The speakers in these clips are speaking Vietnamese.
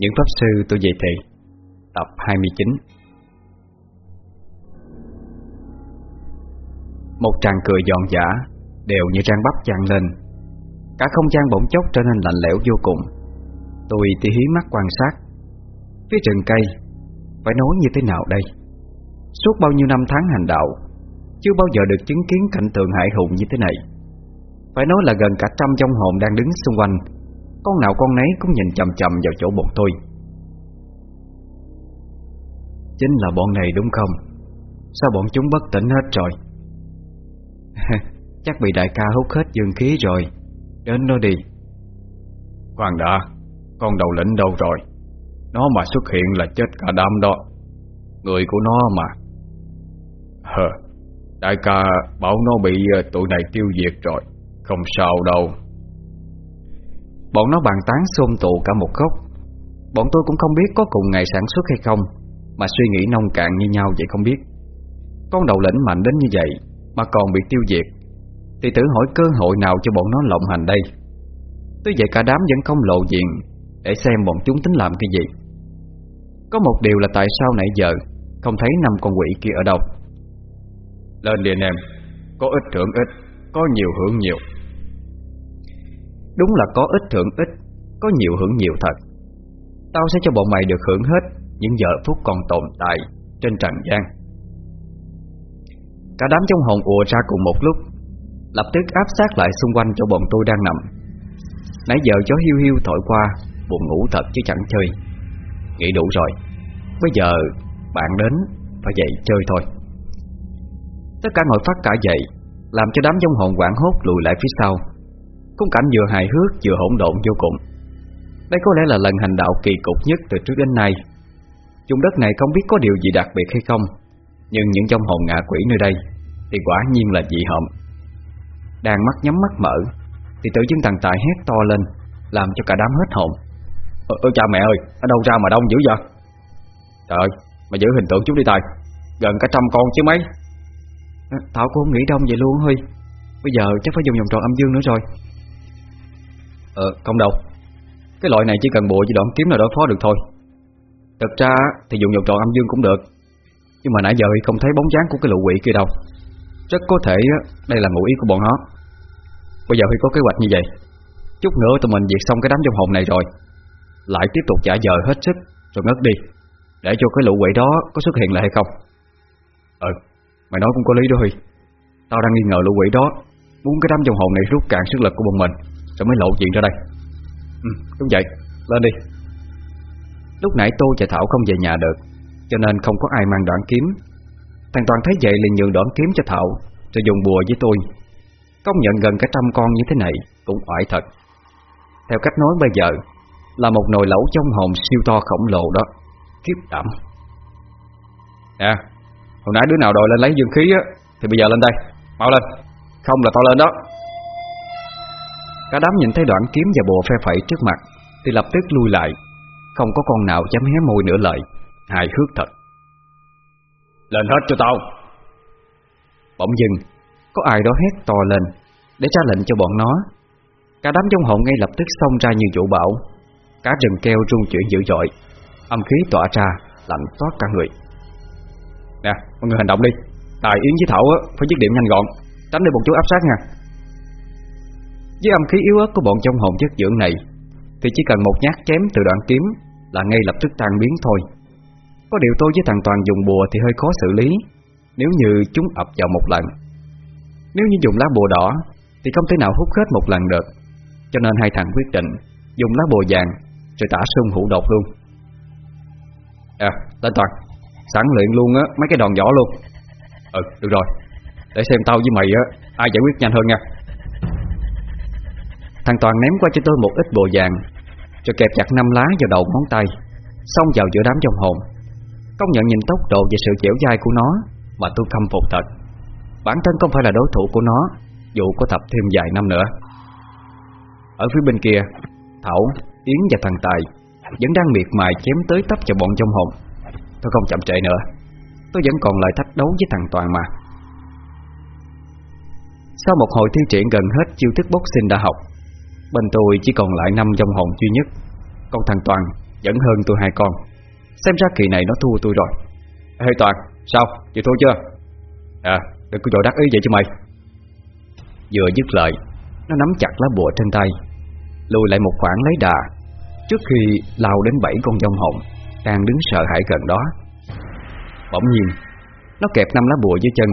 Những pháp sư tôi dạy thị Tập 29 Một tràng cười giòn giả Đều như trang bắp chan lên. Cả không gian bỗng chốc trở nên lạnh lẽo vô cùng. Tôi thì hí mắt quan sát. Phía rừng cây, Phải nói như thế nào đây? Suốt bao nhiêu năm tháng hành đạo, Chưa bao giờ được chứng kiến cảnh tượng hại hùng như thế này. Phải nói là gần cả trăm trong hồn đang đứng xung quanh con nào con nấy cũng nhìn chầm chầm vào chỗ bọn tôi. Chính là bọn này đúng không? Sao bọn chúng bất tỉnh hết rồi? Chắc bị đại ca hút hết dương khí rồi. Đến nó đi. Khoan đã, Con đầu lĩnh đâu rồi? Nó mà xuất hiện là chết cả đám đó. Người của nó mà. Hờ, Đại ca bảo nó bị ờ, tụi này tiêu diệt rồi. Không sao đâu. Bọn nó bàn tán xôn tụ cả một góc. Bọn tôi cũng không biết có cùng ngày sản xuất hay không, Mà suy nghĩ nông cạn như nhau vậy không biết. Con đầu lĩnh mạnh đến như vậy, Mà còn bị tiêu diệt. Thì tự hỏi cơ hội nào cho bọn nó lộng hành đây. Tuy vậy cả đám vẫn không lộ diện, Để xem bọn chúng tính làm cái gì. Có một điều là tại sao nãy giờ Không thấy năm con quỷ kia ở đâu. Lên đi anh em, Có ít thưởng ít, Có nhiều hưởng nhiều. Đúng là có ít thưởng ít, Có nhiều hưởng nhiều thật. Tao sẽ cho bọn mày được hưởng hết Những giờ phút còn tồn tại Trên trần gian. Cả đám trong hồn ùa ra cùng một lúc, Lập tức áp sát lại xung quanh cho bọn tôi đang nằm. Nãy giờ gió hiu hiu thổi qua, Buồn ngủ thật chứ chẳng chơi. Nghĩ đủ rồi, Bây giờ bạn đến Phải dậy chơi thôi. Tất cả ngồi phát cả dậy, Làm cho đám trong hồn quảng hốt lùi lại phía sau. Khung cảnh vừa hài hước vừa hỗn độn vô cùng. Đây có lẽ là lần hành đạo kỳ cục nhất từ trước đến nay. Dùng đất này không biết có điều gì đặc biệt hay không Nhưng những trong hồn ngạ quỷ nơi đây Thì quả nhiên là dị hợm. Đang mắt nhắm mắt mở Thì tự dưng thằng Tài hét to lên Làm cho cả đám hết hồn. Ơ, cha mẹ ơi, ở đâu ra mà đông dữ vậy? Trời ơi, mà giữ hình tượng chút đi Tài Gần cả trăm con chứ mấy. Thảo cũng không nghĩ đông vậy luôn Huy. Bây giờ chắc phải dùng vòng tròn âm dương nữa rồi. Ờ, không đâu. Cái loại này chỉ cần bộ với đoạn kiếm là đối phó được thôi. Thật ra thì dùng vòng tròn âm dương cũng được. Nhưng mà nãy giờ không thấy bóng dáng của cái lũ quỷ kia đâu. Rất có thể đây là ngụ ý của bọn nó. Bây giờ Huy có kế hoạch như vậy. Chút nữa tụi mình diệt xong cái đám trong hồn này rồi. Lại tiếp tục trả giờ hết sức Rồi ngất đi. Để cho cái lũ quỷ đó có xuất hiện lại hay không? Ừ Mày nói cũng có lý đó Huy. Tao đang nghi ngờ lũ quỷ đó Muốn cái đám trong hồn này rút cạn sức lực của bọn mình. Rồi mới lộ chuyện ra đây? Ừ đúng vậy. Lên đi. Lúc nãy tôi và Thảo không về nhà được, Cho nên không có ai mang đoạn kiếm. Thằng Toàn thấy vậy liền nhường đoạn kiếm cho Thảo, Rồi dùng bùa với tôi. Công nhận gần cả trăm con như thế này Cũng oải thật. Theo cách nói bây giờ, Là một nồi lẩu trong hồn siêu to khổng lồ đó. Kiếp đảm. Nè, Hồi nãy đứa nào đòi lên lấy dương khí á, Thì bây giờ lên đây. Mau lên. Không là tao lên đó. Cả đám nhìn thấy đoạn kiếm và bùa phe phẩy trước mặt Thì lập tức lui lại. Không có con nào dám hé môi nửa lời. Hài hước thật. Lên hết cho tao. Bỗng dưng Có ai đó hét to lên Để ra lệnh cho bọn nó. Cả đám trong hồn ngay lập tức xông ra như vũ bão. Cả rừng keo rung chuyển dữ dội. Âm khí tỏa ra Lạnh toát cả người. Nè mọi người hành động đi. Tài Yến với Thảo á, phải dứt điểm nhanh gọn. Tránh để bọn chú áp sát nha với âm khí yếu ớt của bọn trong hồn chất dưỡng này, Thì chỉ cần một nhát chém từ đoạn kiếm Là ngay lập tức tan biến thôi. Có điều tôi với thằng Toàn dùng bùa thì hơi khó xử lý, Nếu như chúng ập vào một lần. Nếu như dùng lá bùa đỏ Thì không thể nào hút hết một lần được, Cho nên hai thằng quyết định Dùng lá bùa vàng Rồi tả sung hữu độc luôn. À lên Toàn, Sẵn luyện luôn á, mấy cái đòn võ luôn. Ừ được rồi, Để xem tao với mày á, Ai giải quyết nhanh hơn nha. Thằng Toàn ném qua cho tôi một ít bồ vàng Rồi kẹp chặt năm lá vào đầu ngón tay Xông vào giữa đám trong hồn. Công nhận nhìn tốc độ và sự dẻo dai của nó Mà tôi khâm phục thật. Bản thân không phải là đối thủ của nó Dù có tập thêm vài năm nữa. Ở phía bên kia Thảo, Yến và thằng Tài Vẫn đang miệt mài chém tới tấp cho bọn trong hồn. Tôi không chậm trễ nữa Tôi vẫn còn lại thách đấu với thằng Toàn mà. Sau một hồi thi triển gần hết chiêu thức boxing đã học Bên tôi chỉ còn lại năm dòng hồn duy nhất. Còn thằng Toàn Vẫn hơn tôi hai con. Xem ra kỳ này nó thua tôi rồi. Ê Toàn, sao? Chịu thua chưa? À, đừng có dội đắc ý vậy chứ mày. Vừa dứt lời Nó nắm chặt lá bùa trên tay Lùi lại một khoảng lấy đà. Trước khi lao đến bảy con dông hồn, Đang đứng sợ hãi gần đó Bỗng nhiên Nó kẹp năm lá bùa dưới chân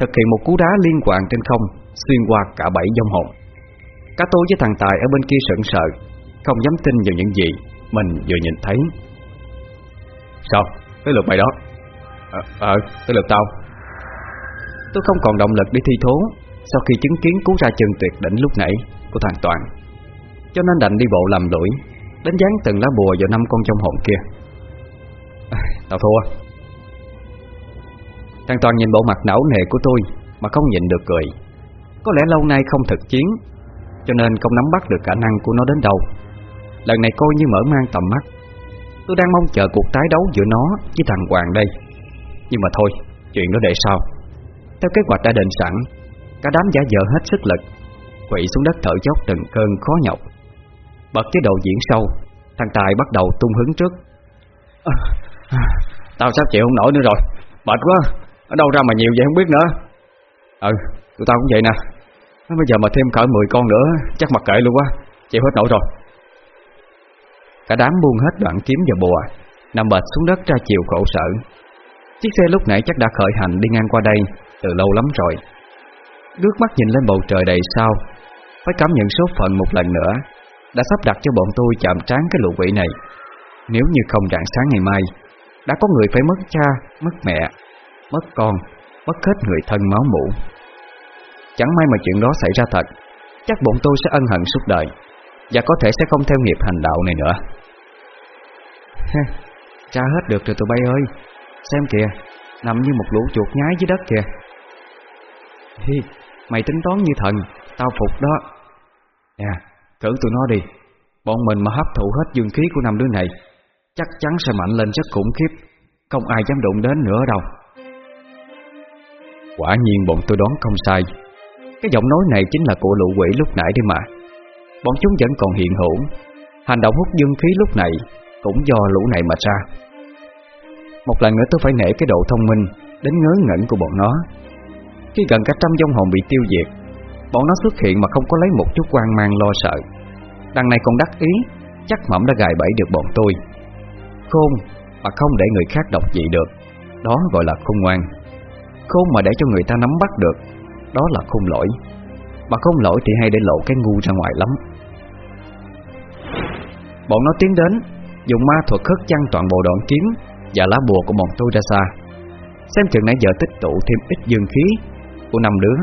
Thực hiện một cú đá liên quan trên không Xuyên qua cả bảy dông hồn. Cá tôi với thằng Tài ở bên kia sững sợ Không dám tin vào những gì Mình vừa nhìn thấy. Sao? Tới lượt mày đó. Ờ, à, tới lượt tao. Tôi không còn động lực để thi thố Sau khi chứng kiến cú ra chân tuyệt đỉnh lúc nãy Của thằng Toàn. Cho nên đành đi bộ làm lũi Đánh dán từng lá bùa vào năm con trong hồn kia. À, Tao thua. Thằng Toàn nhìn bộ mặt não nề của tôi Mà không nhịn được cười. Có lẽ lâu nay không thực chiến cho nên không nắm bắt được khả năng của nó đến đâu. Lần này coi như mở mang tầm mắt. Tôi đang mong chờ cuộc tái đấu giữa nó với thằng Hoàng đây. Nhưng mà thôi, chuyện đó để sau. Theo kế hoạch đã định sẵn Cả đám giả dở hết sức lực Quỵ xuống đất thở dốc từng cơn khó nhọc. Bật chế độ diễn sâu Thằng Tài bắt đầu tung hứng trước. À, à, Tao sắp chịu không nổi nữa rồi. Mệt quá Ở đâu ra mà nhiều vậy không biết nữa. Ừ tụi tao cũng vậy nè. Bây giờ mà thêm cỡ 10 con nữa Chắc mặc kệ luôn quá Chịu hết nổi rồi. Cả đám buông hết đoạn kiếm và bùa Nằm bệt xuống đất ra chiều khổ sở. Chiếc xe lúc nãy chắc đã khởi hành đi ngang qua đây Từ lâu lắm rồi. Đước mắt nhìn lên bầu trời đầy sao Phải cảm nhận số phận một lần nữa Đã sắp đặt cho bọn tôi chạm trán cái lũ quỷ này. Nếu như không rạng sáng ngày mai Đã có người phải mất cha, mất mẹ Mất con, mất hết người thân máu mủ. Chẳng may mà chuyện đó xảy ra thật Chắc bọn tôi sẽ ân hận suốt đời Và có thể sẽ không theo nghiệp hành đạo này nữa. Cha hết được rồi tụi bay ơi. Xem kìa Nằm như một lũ chuột nhái dưới đất kìa. Hi, Mày tính toán như thần Tao phục đó. Nè, cử tụi nó đi. Bọn mình mà hấp thụ hết dương khí của năm đứa này Chắc chắn sẽ mạnh lên rất khủng khiếp. Không ai dám đụng đến nữa đâu. Quả nhiên bọn tôi đoán không sai. Cái giọng nói này chính là của lũ quỷ lúc nãy đi mà. Bọn chúng vẫn còn hiện hữu. Hành động hút dương khí lúc này Cũng do lũ này mà ra. Một lần nữa tôi phải nể cái độ thông minh, Đến ngớ ngẩn của bọn nó. Khi gần cả trăm dông hồn bị tiêu diệt, Bọn nó xuất hiện mà không có lấy một chút quan mang lo sợ. Đằng này còn đắc ý, Chắc mẩm đã gài bẫy được bọn tôi. Khôn mà không để người khác đọc dị được, Đó gọi là khôn ngoan. Khôn mà để cho người ta nắm bắt được đó là khôn lỗi. Mà khôn lỗi thì hay để lộ cái ngu ra ngoài lắm. Bọn nó tiến đến, Dùng ma thuật khất chăn toàn bộ đoạn kiếm Và lá bùa của bọn tôi ra xa. Xem chừng nãy giờ tích tụ thêm ít dương khí Của năm đứa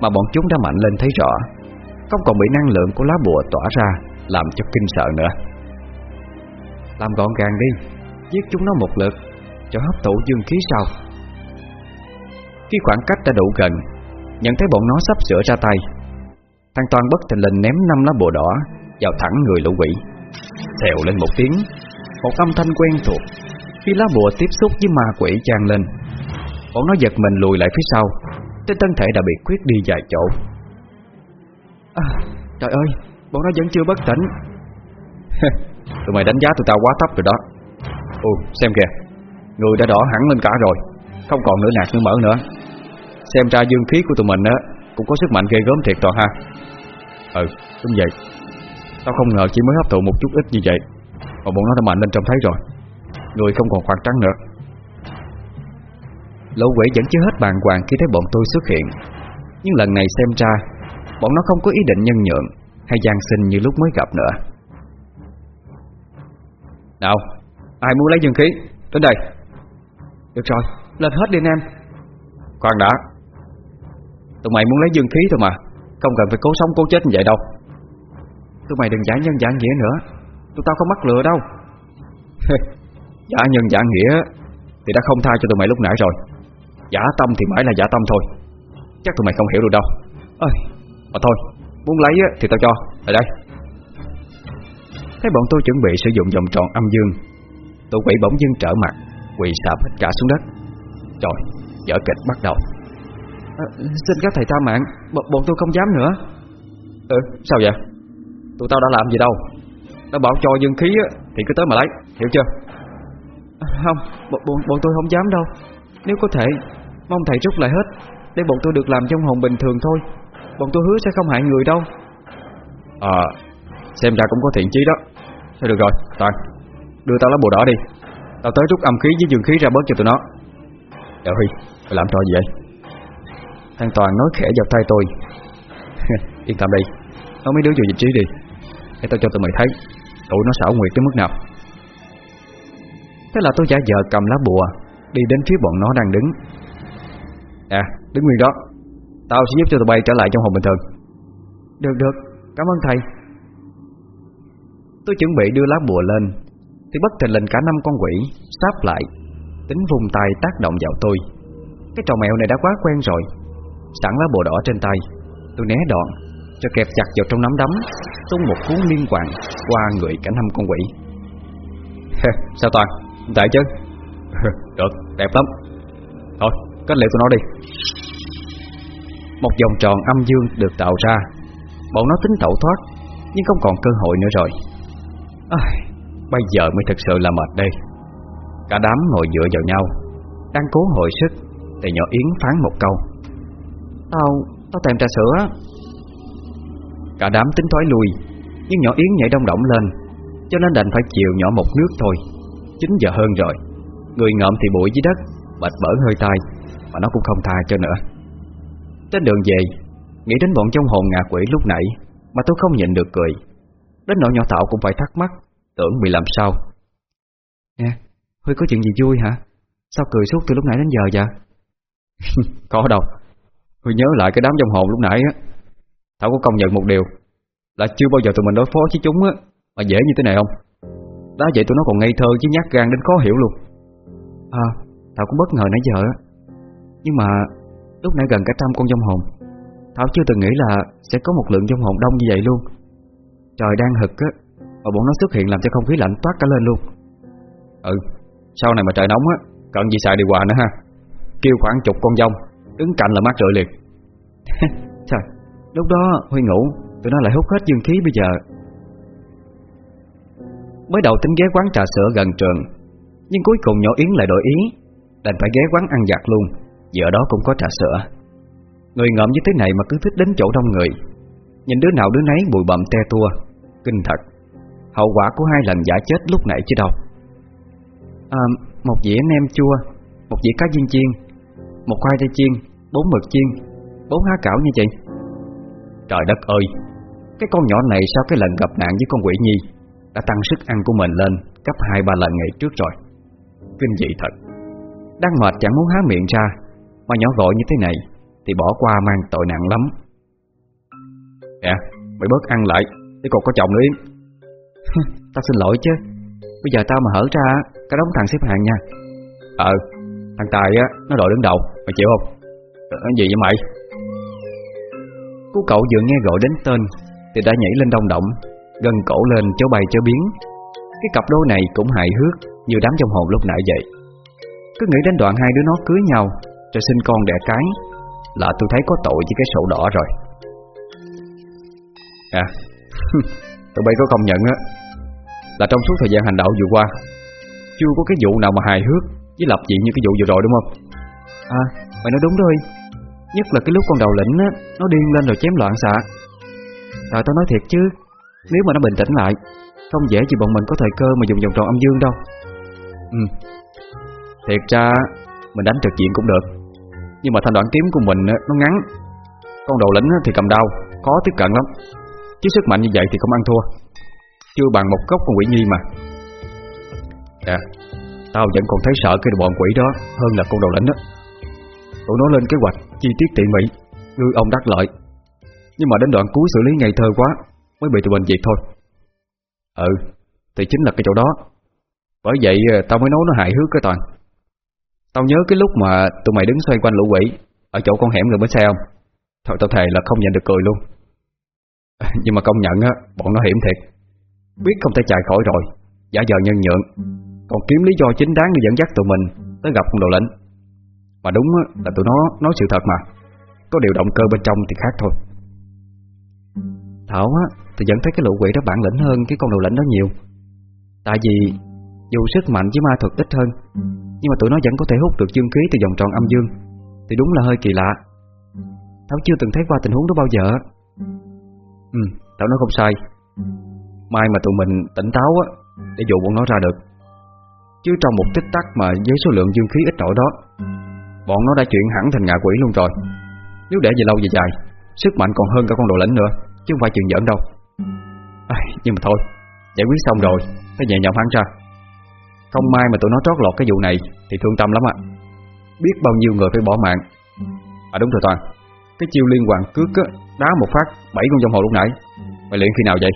Mà bọn chúng đã mạnh lên thấy rõ. Không còn bị năng lượng của lá bùa tỏa ra Làm cho kinh sợ nữa. Làm gọn gàng đi, Giết chúng nó một lượt Cho hấp thụ dương khí sau. Khi khoảng cách đã đủ gần Nhận thấy bọn nó sắp sửa ra tay. Thằng Toàn bất thình lình ném năm lá bùa đỏ Vào thẳng người lũ quỷ. Thèo lên một tiếng Một âm thanh quen thuộc. Khi lá bùa tiếp xúc với ma quỷ trang lên Bọn nó giật mình lùi lại phía sau Trên thân thể đã bị quyết đi vài chỗ. À, Trời ơi Bọn nó vẫn chưa bất tỉnh. Tụi mày đánh giá tụi tao quá thấp rồi đó. Ồ xem kìa Người đã đỏ hẳn lên cả rồi Không còn nửa nạt nữa mỡ nữa. Xem ra dương khí của tụi mình á, Cũng có sức mạnh ghê gớm thiệt toàn ha. Ừ đúng vậy. Tao không ngờ chỉ mới hấp thụ một chút ít như vậy, Mà bọn nó đã mạnh lên trông thấy rồi. Người không còn khoảng trắng nữa. Lỗ quỷ vẫn chưa hết bàn hoàng khi thấy bọn tôi xuất hiện. Nhưng lần này xem ra, Bọn nó không có ý định nhân nhượng Hay gian sinh như lúc mới gặp nữa. Nào, Ai muốn lấy dương khí? Đến đây. Được rồi, Lên hết đi anh em. Khoan đã. Tụi mày muốn lấy dương khí thôi mà. Không cần phải cố sống cố chết như vậy đâu. Tụi mày đừng giả nhân giả nghĩa nữa. Tụi tao không mắc lừa đâu. Giả nhân giả nghĩa Thì đã không tha cho tụi mày lúc nãy rồi. Giả tâm thì mãi là giả tâm thôi. Chắc tụi mày không hiểu được đâu. Ơi, mà thôi Muốn lấy thì tao cho, lại đây. Thấy bọn tôi chuẩn bị sử dụng vòng tròn âm dương Tụi quỷ bỗng dưng trở mặt Quỳ sạp hết cả xuống đất. Trời, dở kịch bắt đầu à, Xin các thầy tha mạng. B Bọn tôi không dám nữa. Ừ, sao vậy? Tụi tao đã làm gì đâu? Tao bảo cho dương khí Thì cứ tới mà lấy. Hiểu chưa? À, Không bọn, bọn, bọn tôi không dám đâu. Nếu có thể Mong thầy rút lại hết Để bọn tôi được làm trong hồn bình thường thôi. Bọn tôi hứa sẽ không hại người đâu. À Xem ra cũng có thiện chí đó. Thôi được rồi Toàn Đưa tao lá bùa đỏ đi. Tao tới rút âm khí với dương khí ra bớt cho tụi nó. Dạ Huy Mày làm trò gì vậy An Toàn nói khẽ vào tay tôi. Yên tâm đi. Nói mấy đứa vô vị trí đi. Để tao cho tụi mày thấy, Tụi nó xảo nguyệt tới mức nào. Thế là tôi giả vờ cầm lá bùa, Đi đến phía bọn nó đang đứng. À đứng nguyên đó. Tao sẽ giúp cho tụi bay trở lại trong hồn bình thường. Được được. Cảm ơn thầy. Tôi chuẩn bị đưa lá bùa lên, Thì bất thình lình cả năm con quỷ Sáp lại, Tính vùng tay tác động vào tôi. Cái trò mèo này đã quá quen rồi. Sẵn lá bồ đỏ trên tay. Tôi né đoạn Cho kẹp chặt vào trong nắm đấm Tung một cú liên quan Qua người cả năm con quỷ. Sao Toàn? Tại chứ? Được đẹp lắm. Thôi kết liễu tụi nó đi. Một vòng tròn âm dương được tạo ra. Bọn nó tính tẩu thoát Nhưng không còn cơ hội nữa rồi. À, Bây giờ mới thực sự là mệt đây. Cả đám ngồi dựa vào nhau Đang cố hồi sức Thì nhỏ Yến phán một câu. Tao, tao thèm trà sữa. Cả đám tính thoái lui Nhưng nhỏ Yến nhảy đông động lên Cho nên đành phải chịu nhỏ một nước thôi. 9 giờ hơn rồi Người ngợm thì bụi dưới đất Bạch bở hơi tai Mà nó cũng không tha cho nữa. Trên đường về Nghĩ đến bọn trong hồn ngạ quỷ lúc nãy Mà tôi không nhịn được cười. Đến nỗi nhỏ Thảo cũng phải thắc mắc Tưởng bị làm sao. Nè Huy có chuyện gì vui hả? Sao cười suốt từ lúc nãy đến giờ vậy? Có đâu Huy nhớ lại cái đám trong hồn lúc nãy á. Thảo có công nhận một điều, Là chưa bao giờ tụi mình đối phó với chúng á, Mà dễ như thế này không? Đã vậy tụi nó còn ngây thơ chứ nhát gan đến khó hiểu luôn. À Thảo cũng bất ngờ nãy giờ á. Nhưng mà Lúc nãy gần cả trăm con trong hồn Thảo chưa từng nghĩ là Sẽ có một lượng trong hồn đông như vậy luôn. Trời đang hực á, Mà bọn nó xuất hiện làm cho không khí lạnh toát cả lên luôn. Ừ Sau này mà trời nóng á, Cần gì xài điều hòa nữa ha? Kêu khoảng chục con dông Đứng cạnh là mát rượi liền. Trời Lúc đó Huy ngủ Tụi nó lại hút hết dương khí bây giờ. Mới đầu tính ghé quán trà sữa gần trường Nhưng cuối cùng nhỏ Yến lại đổi ý Đành phải ghé quán ăn giặt luôn Vì ở đó cũng có trà sữa. Người ngợm như thế này mà cứ thích đến chỗ đông người. Nhìn đứa nào đứa nấy bụi bặm te tua Kinh thật. Hậu quả của hai lần giả chết lúc nãy chứ đâu. À, Một dĩa nem chua Một dĩa cá viên chiên Một khoai tây chiên Bốn mực chiên bố há cảo như vậy, Trời đất ơi Cái con nhỏ này sau cái lần gặp nạn với con quỷ nhi Đã tăng sức ăn của mình lên Gấp hai ba lần ngày trước rồi. Kinh dị thật. Đang mệt chẳng muốn há miệng ra Mà nhỏ gọi như thế này Thì bỏ qua mang tội nặng lắm. Nè Mày bớt ăn lại Để còn có chồng nữa Tao xin lỗi chứ. Bây giờ tao mà hở ra Cả đống thằng xếp hàng nha. Ờ Thằng Tài á Nó đội đứng đầu Mày chịu không? Ờ, cái gì vậy mày? Cô cậu vừa nghe gọi đến tên, Thì đã nhảy lên đông động Gần cổ lên chỗ bay chỗ biến. Cái cặp đôi này cũng hài hước Như đám trong hồn lúc nãy vậy. Cứ nghĩ đến đoạn hai đứa nó cưới nhau Rồi sinh con đẻ cái, Là tôi thấy có tội với cái sổ đỏ rồi. À Tụi bay có công nhận á, Là trong suốt thời gian hành đạo vừa qua, Chưa có cái vụ nào mà hài hước Với lập dị như cái vụ vừa rồi, đúng không? À mày nói đúng rồi. Nhất là cái lúc con đầu lĩnh á, Nó điên lên rồi chém loạn xạ. Rồi tao nói thiệt chứ, Nếu mà nó bình tĩnh lại, Không dễ gì bọn mình có thời cơ mà dùng vòng tròn âm dương đâu. Ừ. Thiệt ra, Mình đánh trực diện cũng được, Nhưng mà thanh đoạn kiếm của mình nó ngắn. Con đầu lĩnh thì cầm đau Khó tiếp cận lắm. Chứ sức mạnh như vậy thì không ăn thua. Chưa bằng một gốc con quỷ nhi mà. À Tao vẫn còn thấy sợ cái bọn quỷ đó Hơn là con đầu lĩnh đó Tụi nó lên kế hoạch chi tiết tỉ mỉ. Ngư ông đắc lợi Nhưng mà đến đoạn cuối xử lý ngây thơ quá, Mới bị tụi mình diệt thôi. Ừ Thì chính là cái chỗ đó. Bởi vậy ờ, tao mới nói nó hại hước cái toàn. Tao nhớ cái lúc mà tụi mày đứng xoay quanh lũ quỷ, Ở chỗ con hẻm rồi bến xe không? Thôi, tao thề là không nhận được cười luôn. Nhưng mà công nhận á, Bọn nó hiểm thiệt. Biết không thể chạy khỏi rồi, Giả giờ nhân nhượng. Còn kiếm lý do chính đáng để dẫn dắt tụi mình Tới gặp con đồ lệnh mà đúng là tụi nó nói sự thật mà. Có điều động cơ bên trong thì khác thôi. Thảo á Tôi vẫn thấy cái lũ quỷ đó bản lĩnh hơn Cái con đầu lĩnh đó nhiều. Tại vì dù sức mạnh với ma thuật ít hơn Nhưng mà tụi nó vẫn có thể hút được dương khí từ vòng tròn âm dương. Thì đúng là hơi kỳ lạ. Thảo chưa từng thấy qua tình huống đó bao giờ Ừ, Thảo nói không sai. Mai mà tụi mình tỉnh táo á Để dụ bọn nó ra được. Chứ trong một tích tắc mà với số lượng dương khí ít nổi đó Bọn nó đã chuyển hẳn thành ngạ quỷ luôn rồi. Nếu để về lâu về dài Sức mạnh còn hơn cả con đồ lĩnh nữa Chứ không phải chuyện giỡn đâu. À, Nhưng mà thôi Giải quyết xong rồi Phải nhẹ nhõm hắn ra. Không may mà tụi nó trót lọt cái vụ này Thì thương tâm lắm ạ. Biết bao nhiêu người phải bỏ mạng. À đúng rồi Toàn. Cái chiêu liên hoàn cước á, Đá một phát bảy con trong hồ lúc nãy. Mày luyện khi nào vậy?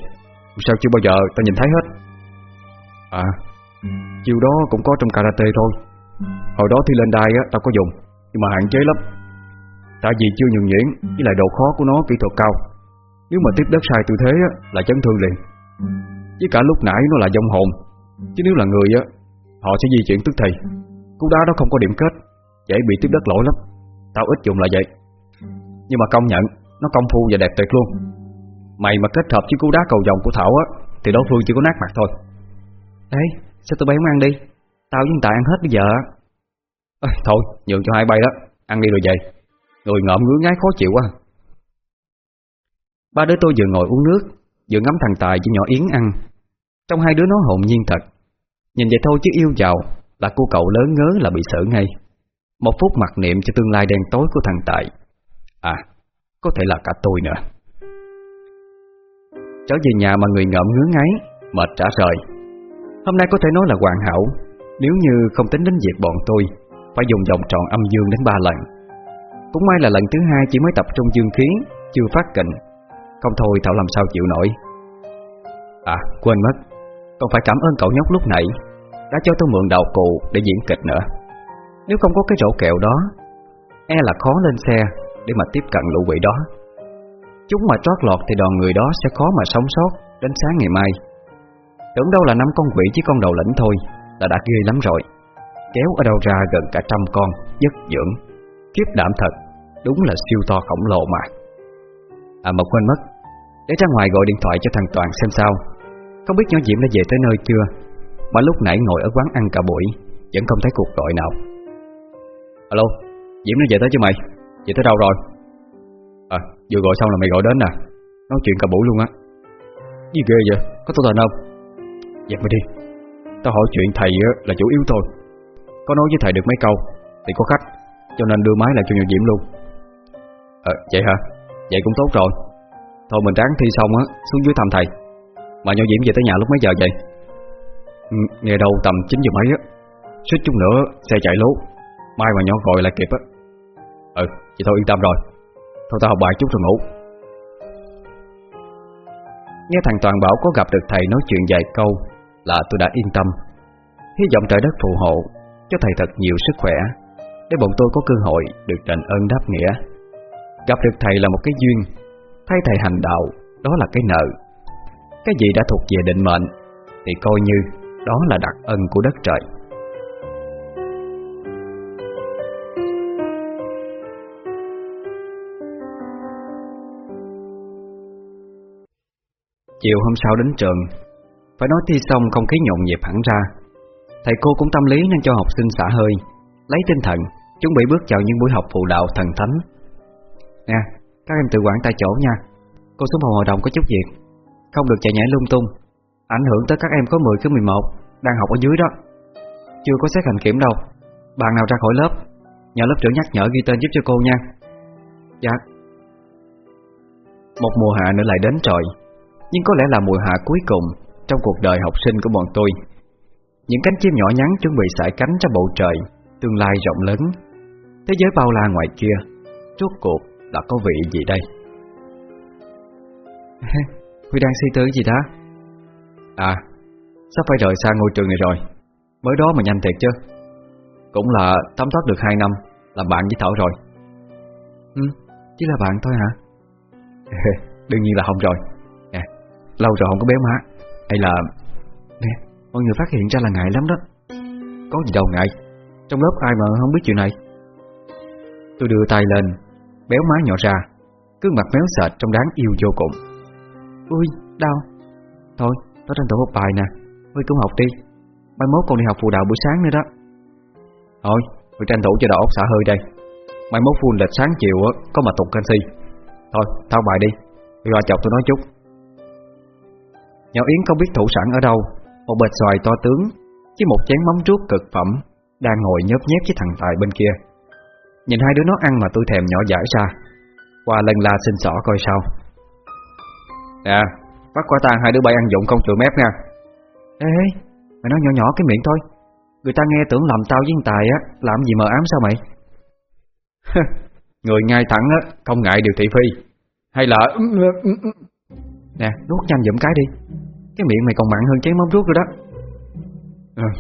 Sao chưa bao giờ tao nhìn thấy hết? À Chiêu đó cũng có trong karate thôi. Hồi đó thi lên đai á, tao có dùng. Nhưng mà hạn chế lắm. Tại vì chưa nhường nhuyễn Với lại độ khó của nó kỹ thuật cao. Nếu mà tiếp đất sai tư thế á, là chấn thương liền. Chứ cả lúc nãy nó là dông hồn. Chứ nếu là người á Họ sẽ di chuyển tức thì. Cú đá đó không có điểm kết Dễ bị tiếp đất lỗi lắm. Tao ít dùng là vậy. Nhưng mà công nhận Nó công phu và đẹp tuyệt luôn. Mày mà kết hợp với cú đá cầu vòng của Thảo á Thì đối phương chỉ có nát mặt thôi. Ê sao tụi bay không ăn đi? Tao với Tài ăn hết bây giờ à, Thôi nhường cho hai bay đó. Ăn đi rồi về. Người ngợm ngứa ngái khó chịu quá. Ba đứa tôi vừa ngồi uống nước Vừa ngắm thằng Tài với nhỏ Yến ăn. Trong hai đứa nó hồn nhiên thật. Nhìn vậy thôi chứ yêu giàu Là cô cậu lớn ngớ là bị sợ ngay. Một phút mặc niệm cho tương lai đen tối của thằng Tài. À Có thể là cả tôi nữa. Trở về nhà mà người ngợm ngứa ngáy Mệt trả rời. Hôm nay có thể nói là hoàn hảo Nếu như không tính đến việc bọn tôi. Phải dùng vòng tròn âm dương đến ba lần. Cũng may là lần thứ hai chỉ mới tập trung dương khí, Chưa phát kình. Không thôi, Thảo làm sao chịu nổi? À quên mất. Còn phải cảm ơn cậu nhóc lúc nãy Đã cho tôi mượn đạo cụ để diễn kịch nữa. Nếu không có cái rổ kẹo đó E là khó lên xe Để mà tiếp cận lũ quỷ đó. Chúng mà trót lọt thì đoàn người đó sẽ khó mà sống sót Đến sáng ngày mai. Tưởng đâu là năm con quỷ chứ con đầu lĩnh thôi, Là đã ghê lắm rồi. Kéo ở đâu ra gần cả trăm con, Giấc dưỡng. Kiếp đảm thật, Đúng là siêu to khổng lồ mà. À mà quên mất, Để ra ngoài gọi điện thoại cho thằng Toàn xem sao. Không biết nhỏ Diễm đã về tới nơi chưa? Mà lúc nãy ngồi ở quán ăn cả buổi, Vẫn không thấy cuộc gọi nào. Alo Diễm nó về tới chứ mày? Về tới đâu rồi? À vừa gọi xong là mày gọi đến nè Nói chuyện cả buổi luôn á. Gì ghê vậy? Có tôi thành không? Dẹp mày đi. Tao hỏi chuyện thầy là chủ yếu thôi. Có nói với thầy được mấy câu, Thì có khách, Cho nên đưa máy lại cho nhà Diễm luôn. Ờ vậy hả? Vậy cũng tốt rồi. Thôi mình ráng thi xong á, Xuống dưới thăm thầy. Mà nhau Diễm về tới nhà lúc mấy giờ vậy? Ừ, nghe đâu tầm 9 giờ mấy á. Suýt chút nữa xe chạy lố. Mai mà nhỏ gọi lại kịp á. Ừ vậy thôi yên tâm rồi. Thôi tao học bài chút rồi ngủ. Nghe thằng Toàn bảo có gặp được thầy nói chuyện vài câu Là tôi đã yên tâm. Hy vọng trời đất phù hộ. Cho thầy thật nhiều sức khỏe, Để bọn tôi có cơ hội được đền ơn đáp nghĩa. Gặp được thầy là một cái duyên, Thay thầy hành đạo, Đó là cái nợ. Cái gì đã thuộc về định mệnh, Thì coi như đó là đặc ân của đất trời. Chiều hôm sau đến trường, Phải nói thi xong không khí nhộn nhịp hẳn ra. Thầy cô cũng tâm lý nên cho học sinh xả hơi, Lấy tinh thần, Chuẩn bị bước vào những buổi học phụ đạo thần thánh. Nè, Các em tự quản tại chỗ nha. Cô xuống phòng hội đồng có chút việc. Không được chạy nhảy lung tung. Ảnh hưởng tới các em có 10 cái 11 Đang học ở dưới đó. Chưa có xét hành kiểm đâu. Bạn nào ra khỏi lớp? Nhờ lớp trưởng nhắc nhở ghi tên giúp cho cô nha. Dạ. Một mùa hạ nữa lại đến rồi nhưng có lẽ là mùa hạ cuối cùng Trong cuộc đời học sinh của bọn tôi. Những cánh chim nhỏ nhắn chuẩn bị sải cánh trong bầu trời, Tương lai rộng lớn. Thế giới bao la ngoài kia, Rốt cuộc là có vị gì đây? Huy đang suy tư gì đó? À Sắp phải rời xa ngôi trường này rồi. Mới đó mà nhanh thiệt chứ. Cũng là tóm thoát được 2 năm Làm bạn với Thảo rồi. Ừ Chỉ là bạn thôi hả? Đương nhiên là không rồi. Lâu rồi không có béo má. Hay là mọi người phát hiện ra là ngại lắm đó. Có gì đâu ngại. Trong lớp ai mà không biết chuyện này? Tôi đưa tay lên Béo má nhỏ ra Cương mặt méo sệt trong đáng yêu vô cùng. Ui, đau. Thôi, tao tranh thủ một bài nè. Huy cũng học đi. Mai mốt còn đi học phụ đạo buổi sáng nữa đó. Thôi, Huy tranh thủ cho đầu óc xả hơi đây. Mai mốt full lịch sáng chiều á Có mà tục canxi. Thôi, thao bài đi. Huy qua chọc tôi nói chút. Nhỏ Yến không biết thủ sẵn ở đâu. Một bệt xoài to tướng Với một chén mắm ruốc cực phẩm Đang ngồi nhớp nhép với thằng Tài bên kia. Nhìn hai đứa nó ăn mà tôi thèm nhỏ dãi ra. Qua lần la xin xỏ coi sao. Nè Bắt quả tang hai đứa bay ăn dụng không chừa mép nha. Ê, ê mày nói nhỏ nhỏ cái miệng thôi. Người ta nghe tưởng làm tao với Tài á Làm gì mờ ám sao mày? Người ngay thẳng á Không ngại điều thị phi. Hay là Nè nuốt nhanh dụm cái đi. Cái miệng mày còn mặn hơn chén mắm ruốc rồi đó. À.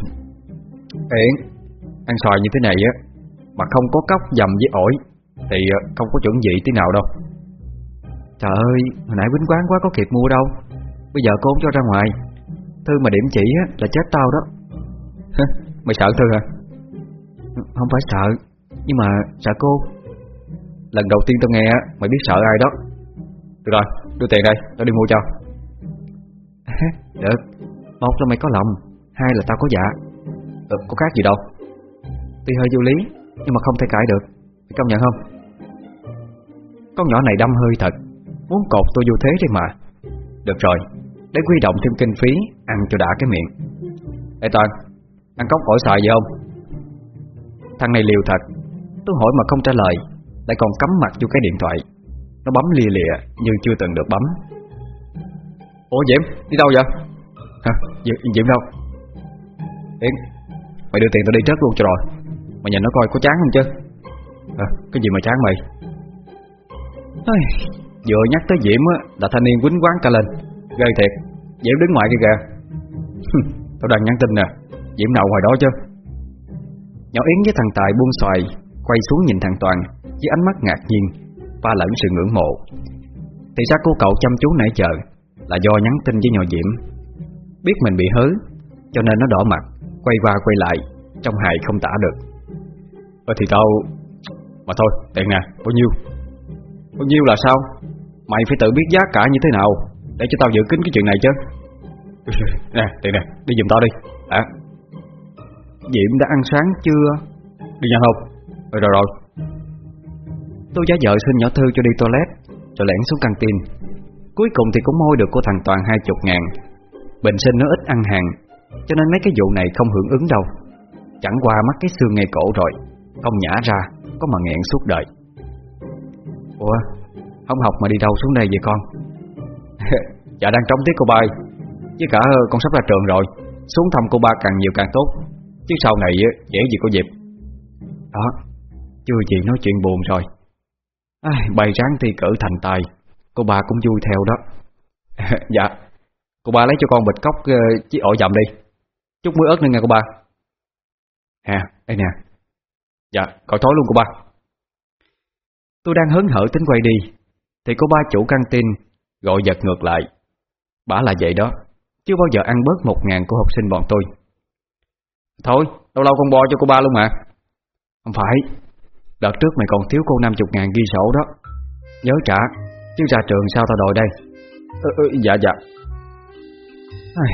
Yến Ăn xoài như thế này á Mà không có cốc dầm với ổi Thì ờ, không có chuẩn vị tí nào đâu. Trời ơi Hồi nãy quýnh quán quá có kịp mua đâu. Bây giờ cô không cho ra ngoài. Thư mà điểm chỉ á, là chết tao đó. Mày sợ Thư hả? Không phải sợ Nhưng mà sợ cô. Lần đầu tiên tao nghe á Mày biết sợ ai đó. Được rồi đưa tiền đây Tao đi mua cho được. Một là mày có lòng Hai là tao có dạ. Ừ, Có khác gì đâu. Tuy hơi vô lý Nhưng mà không thể cãi được. Mày công nhận không? Con nhỏ này đâm hơi thật. Muốn cột tôi vô thế đi mà. Được rồi. Để quy động thêm kinh phí Ăn cho đã cái miệng. Ê Toàn Ăn cốc khỏi xài gì không? Thằng này liều thật. Tôi hỏi mà không trả lời Lại còn cắm mặt vô cái điện thoại. Nó bấm lia lịa như chưa từng được bấm. Ủa Diễm Đi đâu vậy? Hả? Diễm, Diễm đâu? Yến Mày đưa tiền tao đi trước luôn cho rồi. Mày nhìn nó coi có chán không chứ? Hả? Cái gì mà chán mày? Ây, Vừa nhắc tới Diễm á Là thanh niên quýnh quán cả lên. Ghê thiệt. Diễm đứng ngoài kia kìa. Tao đang nhắn tin nè. Diễm nào ngoài đó chứ? Nhỏ Yến với thằng Tài buông xoài Quay xuống nhìn thằng Toàn Với ánh mắt ngạc nhiên Pha lẫn sự ngưỡng mộ. Thì ra cô cậu chăm chú nãy chờ là do nhắn tin với nhỏ Diễm. Biết mình bị hớ, Cho nên nó đỏ mặt, Quay qua quay lại, Trong hài không tả được. Ờ thì tao, Mà thôi tiền nè, bao nhiêu? Bao nhiêu là sao? Mày phải tự biết giá cả như thế nào, Để cho tao giữ kín cái chuyện này chứ. Nè tiền nè, đi giùm tao đi. À. Diệm đã ăn sáng chưa? Đi nhà không Rồi ờ, rồi rồi. Tôi giá vợ xin nhỏ Thư cho đi toilet Rồi lẻn xuống căng tin. Cuối cùng thì cũng môi được của thằng Toàn hai chục ngàn. Bình sinh nó ít ăn hàng Cho nên mấy cái vụ này không hưởng ứng đâu. Chẳng qua mắc cái xương ngay cổ rồi Không nhả ra Có mà nghẹn suốt đời. Ủa Không học mà đi đâu xuống đây vậy con? Dạ đang trống tiết cô ba chứ cả con sắp ra trường rồi Xuống thăm cô ba càng nhiều càng tốt Chứ sau này dễ gì có dịp Đó Chưa gì nói chuyện buồn rồi. Ai, Bày ráng thi cử thành tài. Cô ba cũng vui theo đó. Dạ. Cô ba lấy cho con bịch cốc uh, chiếc ổ dầm đi. Chút muối ớt nữa nha cô ba. À, đây nè. Dạ, gọi thối luôn cô ba. Tôi đang hớn hở tính quay đi Thì cô ba chủ căng tin Gọi giật ngược lại. Bả là vậy đó Chứ bao giờ ăn bớt một ngàn của học sinh bọn tôi. Thôi, lâu lâu con bo cho cô ba luôn mà. Không phải Đợt trước mày còn thiếu cô 50 ngàn ghi sổ đó. Nhớ trả Chứ ra trường sao tao đòi đây? Ừ, ừ, Dạ dạ. Ai,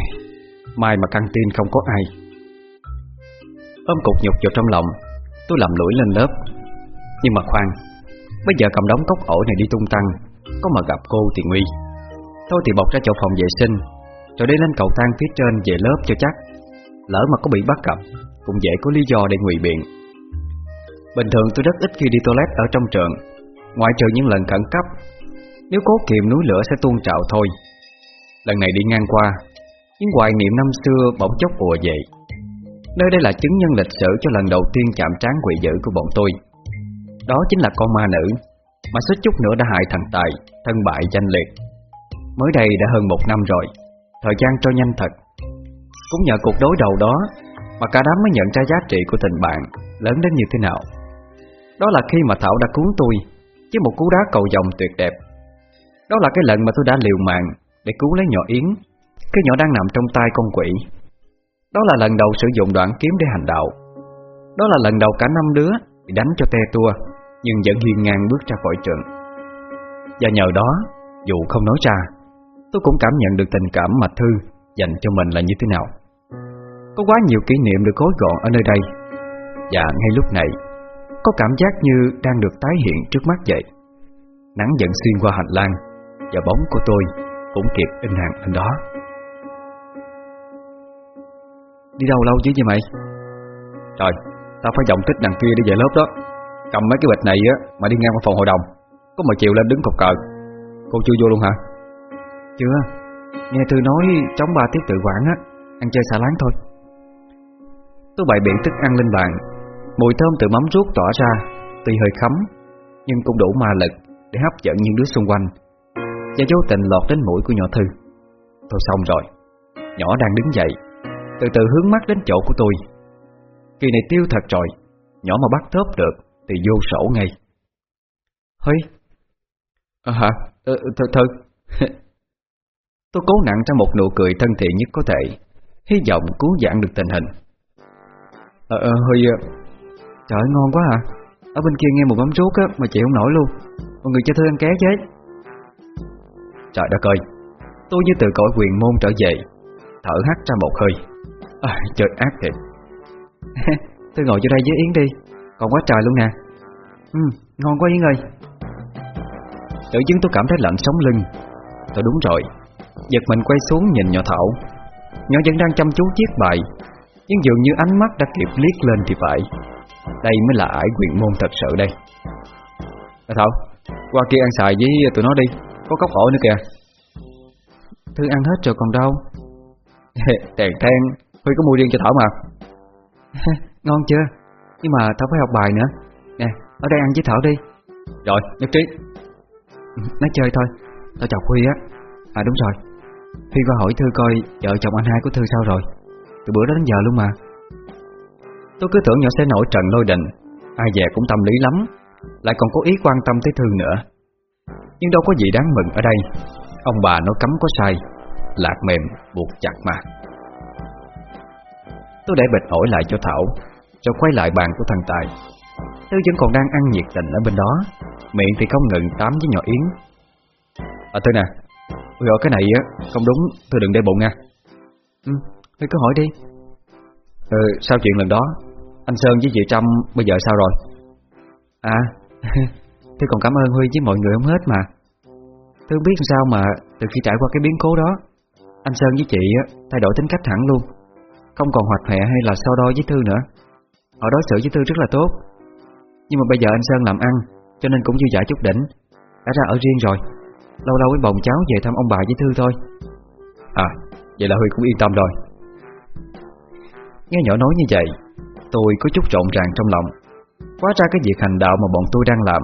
Mai mà căng tin không có ai. Ôm cục nhục vào trong lòng Tôi làm lũi lên lớp. Nhưng mà khoan Bây giờ cầm đống cốc ổi này đi tung tăng Có mà gặp cô thì nguy. Thôi thì bọc ra chỗ phòng vệ sinh Rồi đi lên cầu thang phía trên về lớp cho chắc. Lỡ mà có bị bắt gặp Cũng dễ có lý do để ngụy biện. Bình thường tôi rất ít khi đi toilet ở trong trường. Ngoại trừ những lần khẩn cấp nếu cố kiềm núi lửa sẽ tuôn trào thôi. Lần này đi ngang qua, Những hoài niệm năm xưa bỗng chốc ùa dậy Nơi đây là chứng nhân lịch sử cho lần đầu tiên chạm trán quỷ dữ của bọn tôi. Đó chính là con ma nữ Mà suýt chút nữa đã hại thằng Tài, Thân bại danh liệt. Mới đây đã hơn một năm rồi, Thời gian trôi nhanh thật. Cũng nhờ cuộc đối đầu đó Mà cả đám mới nhận ra giá trị của tình bạn Lớn đến như thế nào. Đó là khi mà Thảo đã cuốn tôi Với một cú đá cầu vòng tuyệt đẹp. Đó là cái lần mà tôi đã liều mạng Để cứu lấy nhỏ Yến. Cái nhỏ đang nằm trong tay con quỷ. Đó là lần đầu sử dụng đoạn kiếm để hành đạo. Đó là lần đầu cả năm đứa Bị đánh cho te tua, Nhưng vẫn hiên ngang bước ra khỏi trường Và nhờ đó, Dù không nói ra, Tôi cũng cảm nhận được tình cảm mà Thư dành cho mình là như thế nào. Có quá nhiều kỷ niệm được gói gọn ở nơi đây. Và ngay lúc này, Có cảm giác như đang được tái hiện trước mắt vậy. Nắng dần xuyên qua hành lang. Và bóng của tôi cũng kịp in hàng lên đó. Đi đâu lâu chứ vậy mày? Trời Tao phải dòng tích đằng kia để về lớp đó. Cầm mấy cái bịch này á mà đi ngang qua phòng hội đồng. Có mà chiều lên đứng cột cờ. Cô chưa vô luôn hả? Chưa. Nghe Tư nói chống ba tiết tự quản á Ăn chơi xà láng thôi. Tôi bày biện thức ăn lên bàn. Mùi thơm từ mắm ruốc tỏa ra Tuy hơi khấm Nhưng cũng đủ ma lực Để hấp dẫn những đứa xung quanh Và vô tình lọt đến mũi của nhỏ Thư. Tôi xong rồi. Nhỏ đang đứng dậy Từ từ hướng mắt đến chỗ của tôi. Kỳ này tiêu thật rồi Nhỏ mà bắt thớp được Thì vô sổ ngay. Hơi À hả? Ờ, th Thư Tôi cố nặng ra một nụ cười thân thiện nhất có thể Hy vọng cứu giãn được tình hình. Ờ, ờ Huy Trời ơi, ngon quá hả Ở bên kia nghe một bấm ruốc á mà chịu không nổi luôn. Mọi người cho Thư ăn ké chứ Trời đất ơi Tôi như từ cõi quyền môn trở về Thở hắt ra một hơi. À, Trời ác thiệt. Tôi ngồi vô đây với Yến đi Còn quá trời luôn nè. Ừ, ngon quá Yến ơi. Tự dưng tôi cảm thấy lạnh sống lưng. Tôi đúng rồi Giật mình quay xuống nhìn nhỏ Thảo. Nhỏ vẫn đang chăm chú viết bài Nhưng dường như ánh mắt đã kịp liếc lên thì phải. Đây mới là ải quyền môn thật sự đây. Thảo Qua kia ăn xài với tụi nó đi. Có cốc ổi nữa kìa. Thư ăn hết rồi còn đâu. Tèn than Huy có mua riêng cho Thảo mà. Ngon chưa? Nhưng mà Thảo phải học bài nữa. Nè ở đây ăn với Thảo đi. Rồi nhất trí. Nói chơi thôi. Tao chọc Huy á. À đúng rồi. Huy qua hỏi Thư coi vợ chồng anh hai của Thư sao rồi. Từ bữa đó đến giờ luôn mà. Tôi cứ tưởng nhỏ sẽ nổi trận lôi đình. Ai về cũng tâm lý lắm. Lại còn có ý quan tâm tới Thư nữa nhưng đâu có gì đáng mừng ở đây. Ông bà nói cấm có sai, Lạc mềm buộc chặt mà. Tôi để bịch ổi lại cho Thảo, Rồi quay lại bàn của thằng Tài. Tư vẫn còn đang ăn nhiệt tình ở bên đó. Miệng thì không ngừng tám với nhỏ Yến. À tôi nè Rồi cái này á, không đúng tôi đừng để bụng nha. Ừ tôi cứ hỏi đi. Ừ sao chuyện lần đó, Anh Sơn với chị Trâm bây giờ sao rồi? À Tôi còn cảm ơn Huy với mọi người không hết mà. Tôi không biết sao mà Từ khi trải qua cái biến cố đó, Anh Sơn với chị thay đổi tính cách hẳn luôn. Không còn hoạt hẹ hay là so đo với Thư nữa. Họ đối xử với Thư rất là tốt. Nhưng mà bây giờ anh Sơn làm ăn, Cho nên cũng dư giải chút đỉnh. Đã ra ở riêng rồi. Lâu lâu với bồng cháu về thăm ông bà với Thư thôi. À vậy là Huy cũng yên tâm rồi. Nghe nhỏ nói như vậy, Tôi có chút rộn ràng trong lòng. Quá ra cái việc hành đạo mà bọn tôi đang làm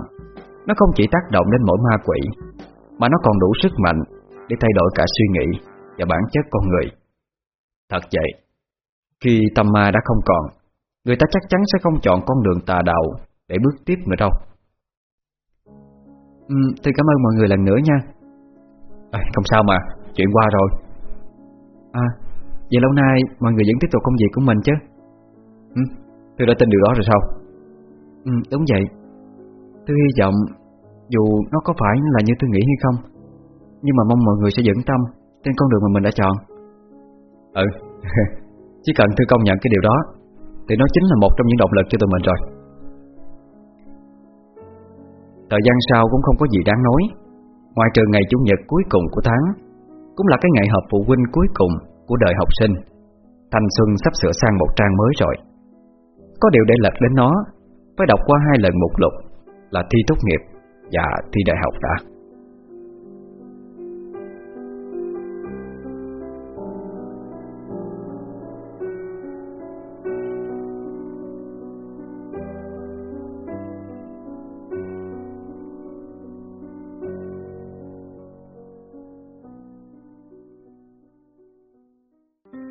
nó không chỉ tác động đến mỗi ma quỷ Mà nó còn đủ sức mạnh Để thay đổi cả suy nghĩ Và bản chất con người. Thật vậy Khi tâm ma đã không còn Người ta chắc chắn sẽ không chọn con đường tà đạo Để bước tiếp nữa đâu. Ừ, Tôi cảm ơn mọi người lần nữa nha. À, Không sao mà Chuyện qua rồi. À Vậy lâu nay mọi người vẫn tiếp tục công việc của mình chứ? Ừ, Tôi đã tin điều đó rồi sao? Ừ đúng vậy. Tôi hy vọng Dù nó có phải là như tôi nghĩ hay không, Nhưng mà mong mọi người sẽ vững tâm Trên con đường mà mình đã chọn. Ừ Chỉ cần Thư công nhận cái điều đó, Thì nó chính là một trong những động lực cho tụi mình rồi. Thời gian sau cũng không có gì đáng nói. Ngoài trừ ngày Chủ nhật cuối cùng của tháng, Cũng là cái ngày họp phụ huynh cuối cùng Của đời học sinh. Thanh xuân sắp sửa sang một trang mới rồi. Có điều để lật đến nó, Phải đọc qua hai lần một lục. Là thi tốt nghiệp Và thi đại học đã.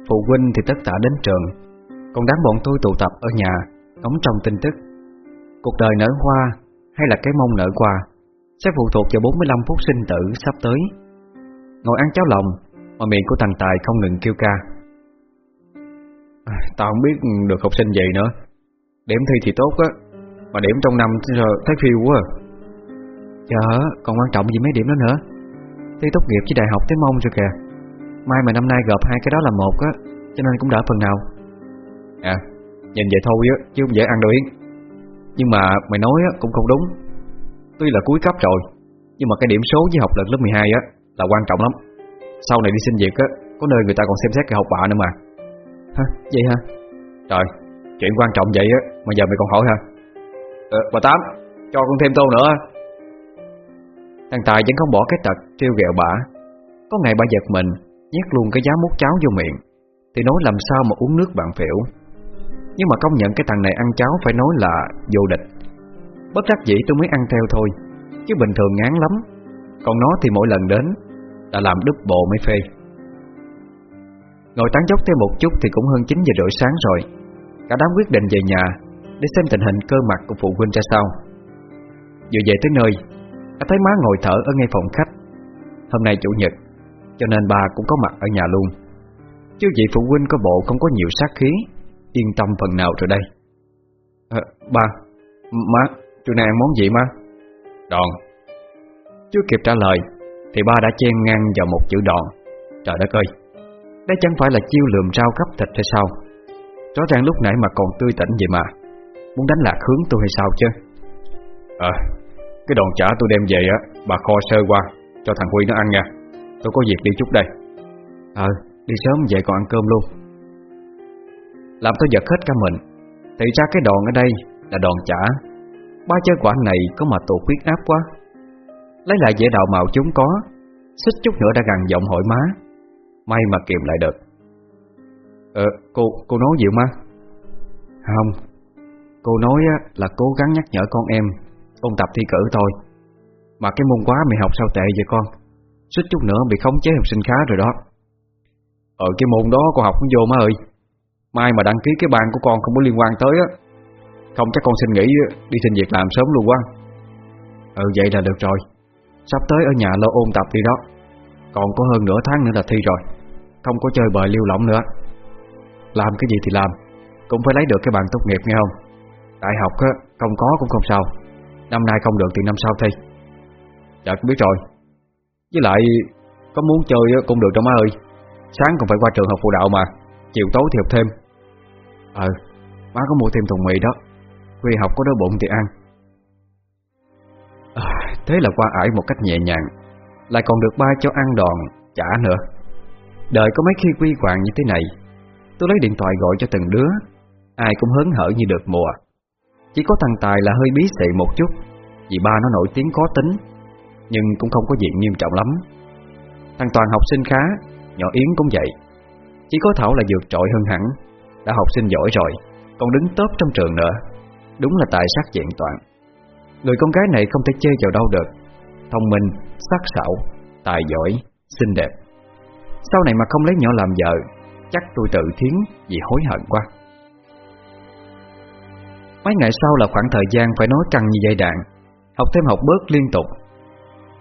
Phụ huynh thì tất cả đến trường. Còn đám bọn tôi tụ tập ở nhà, Ngóng trong tin tức. Cuộc đời nở hoa hay là cái mông nở qua Sẽ phụ thuộc vào 45 phút sinh tử sắp tới. Ngồi ăn cháo lòng Mà miệng của thằng Tài không ngừng kêu ca. À, Tao không biết được học sinh vậy nữa. Điểm thi thì tốt á Mà điểm trong năm thấy phiêu quá Chờ còn quan trọng gì mấy điểm đó nữa. Thi tốt nghiệp với đại học tới mông rồi kìa. Mai mà năm nay gộp hai cái đó là một á Cho nên cũng đỡ phần nào. À Nhìn vậy thôi á chứ không dễ ăn đâu Yến Nhưng mà mày nói á cũng không đúng. Tuy là cuối cấp rồi Nhưng mà cái điểm số với học lực lớp 12 á Là quan trọng lắm. Sau này đi xin việc á Có nơi người ta còn xem xét cái học bạ nữa mà. Hả? Vậy hả? Trời Chuyện quan trọng vậy á Mà giờ mày còn hỏi hả? Ờ bà Tám Cho con thêm tô nữa. Thằng Tài vẫn không bỏ cái tật trêu ghẹo bả Có ngày bà giật mình Nhét luôn cái giá mút cháo vô miệng. Thì nói làm sao mà uống nước bạn phễu nhưng mà công nhận cái thằng này ăn cháo Phải nói là vô địch. Bất đắc dĩ tôi mới ăn theo thôi, Chứ bình thường ngán lắm. Còn nó thì mỗi lần đến, đã làm đứt bộ mới phê. Ngồi tán dốc thêm một chút Thì cũng hơn 9 giờ rưỡi sáng rồi. Cả đám quyết định về nhà, Để xem tình hình cơ mặt của phụ huynh ra sao. Vừa về tới nơi, Đã thấy má ngồi thở ở ngay phòng khách. Hôm nay chủ nhật, Cho nên bà cũng có mặt ở nhà luôn. Chứ vị phụ huynh có bộ không có nhiều sát khí. Yên tâm phần nào rồi đây. À, Ba Má Trưa nay ăn món gì má? Đòn. Chưa kịp trả lời Thì ba đã chen ngang vào một chữ đòn. Trời đất ơi Đây chẳng phải là chiêu lườm rau cấp thịt hay sao? Rõ ràng lúc nãy mà còn tươi tỉnh vậy mà Muốn đánh lạc hướng tôi hay sao chứ? Ờ Cái đòn chả tôi đem về á Bà kho sơ qua Cho thằng Huy nó ăn nha. Tôi có việc đi chút đây. Ờ Đi sớm về còn ăn cơm luôn làm tôi giật hết cả mình. Thì ra cái đòn ở đây là đòn chả Ba chơi quả này có mà tổ khuyết áp quá. Lấy lại dễ đạo mạo chúng có Xích chút nữa đã gần giọng hỏi má. May mà kiềm lại được. Ờ, cô, cô nói gì má? Không Cô nói là cố gắng nhắc nhở con em Ôn tập thi cử thôi. Mà cái môn quá mày học sao tệ vậy con? Xích chút nữa bị khống chế học sinh khá rồi đó. Ờ cái môn đó con học cũng vô má ơi. Mai mà đăng ký cái bàn của con không có liên quan tới á. Không chắc con xin nghỉ đi xin việc làm sớm luôn quá. Ừ vậy là được rồi. Sắp tới ở nhà lo ôn tập đi đó. Còn có hơn nửa tháng nữa là thi rồi. Không có chơi bời liêu lỏng nữa. Làm cái gì thì làm. Cũng phải lấy được cái bằng tốt nghiệp nghe không? Đại học á, không có cũng không sao. Năm nay không được thì năm sau thi. Dạ cũng biết rồi. Với lại Có muốn chơi cũng được đâu má ơi. Sáng còn phải qua trường học phụ đạo mà. Chiều tối thì học thêm. Ờ Má có mua thêm thùng mì đó. Khuya học có đói bụng thì ăn. À, Thế là qua ải một cách nhẹ nhàng. Lại còn được ba cho ăn đòn Chả nữa. Đời có mấy khi quy hoàng như thế này. Tôi lấy điện thoại gọi cho từng đứa. Ai cũng hớn hở như được mùa. Chỉ có thằng Tài là hơi bí xị một chút Vì ba nó nổi tiếng có tính Nhưng cũng không có diện nghiêm trọng lắm. Thằng Toàn học sinh khá Nhỏ Yến cũng vậy. Chỉ có Thảo là vượt trội hơn hẳn. Đã học sinh giỏi rồi Còn đứng top trong trường nữa. Đúng là tài sắc diện toàn. Người con gái này không thể chê vào đâu được. Thông minh, sắc sảo, tài giỏi, xinh đẹp. Sau này mà không lấy nhỏ làm vợ Chắc tôi tự thiến vì hối hận quá. Mấy ngày sau là khoảng thời gian phải nói căng như dây đạn Học thêm học bớt liên tục.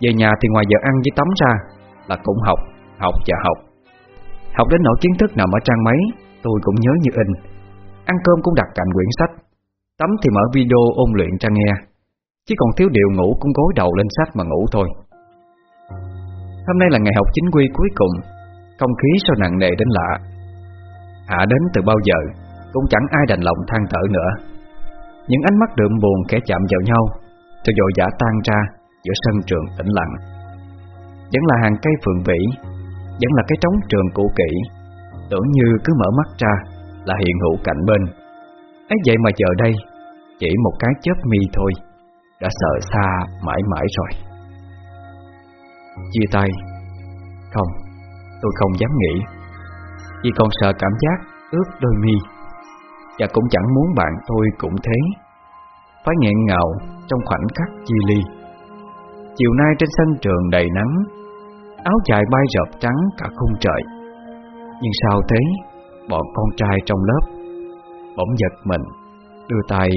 Về nhà thì ngoài giờ ăn với tắm ra Là cũng học, học và học. Học đến nỗi kiến thức nằm ở trang máy Tôi cũng nhớ như in. Ăn cơm cũng đặt cạnh quyển sách. Tắm thì mở video ôn luyện cho nghe. Chỉ còn thiếu điều ngủ cũng gối đầu lên sách mà ngủ thôi. Hôm nay là ngày học chính quy cuối cùng. Không khí sao nặng nề đến lạ. Hạ đến từ bao giờ, Cũng chẳng ai đành lòng than thở nữa. Những ánh mắt đượm buồn kẻ chạm vào nhau, Rồi dội dã tan ra Giữa sân trường tĩnh lặng. Vẫn là hàng cây phượng vĩ, Vẫn là cái trống trường cũ kỹ. Tưởng như cứ mở mắt ra Là hiện hữu cạnh bên. Ấy vậy mà giờ đây, Chỉ một cái chớp mi thôi, Đã sợ xa mãi mãi rồi. Chia tay. Không, Tôi không dám nghĩ. Vì còn sợ cảm giác ướt đôi mi. Và cũng chẳng muốn bạn tôi cũng thế. Phải nghẹn ngào Trong khoảnh khắc chia ly. Chiều nay trên sân trường đầy nắng, Áo dài bay rợp trắng cả khung trời. Nhưng sao thế? Bọn con trai trong lớp. Bỗng giật mình, Đưa tay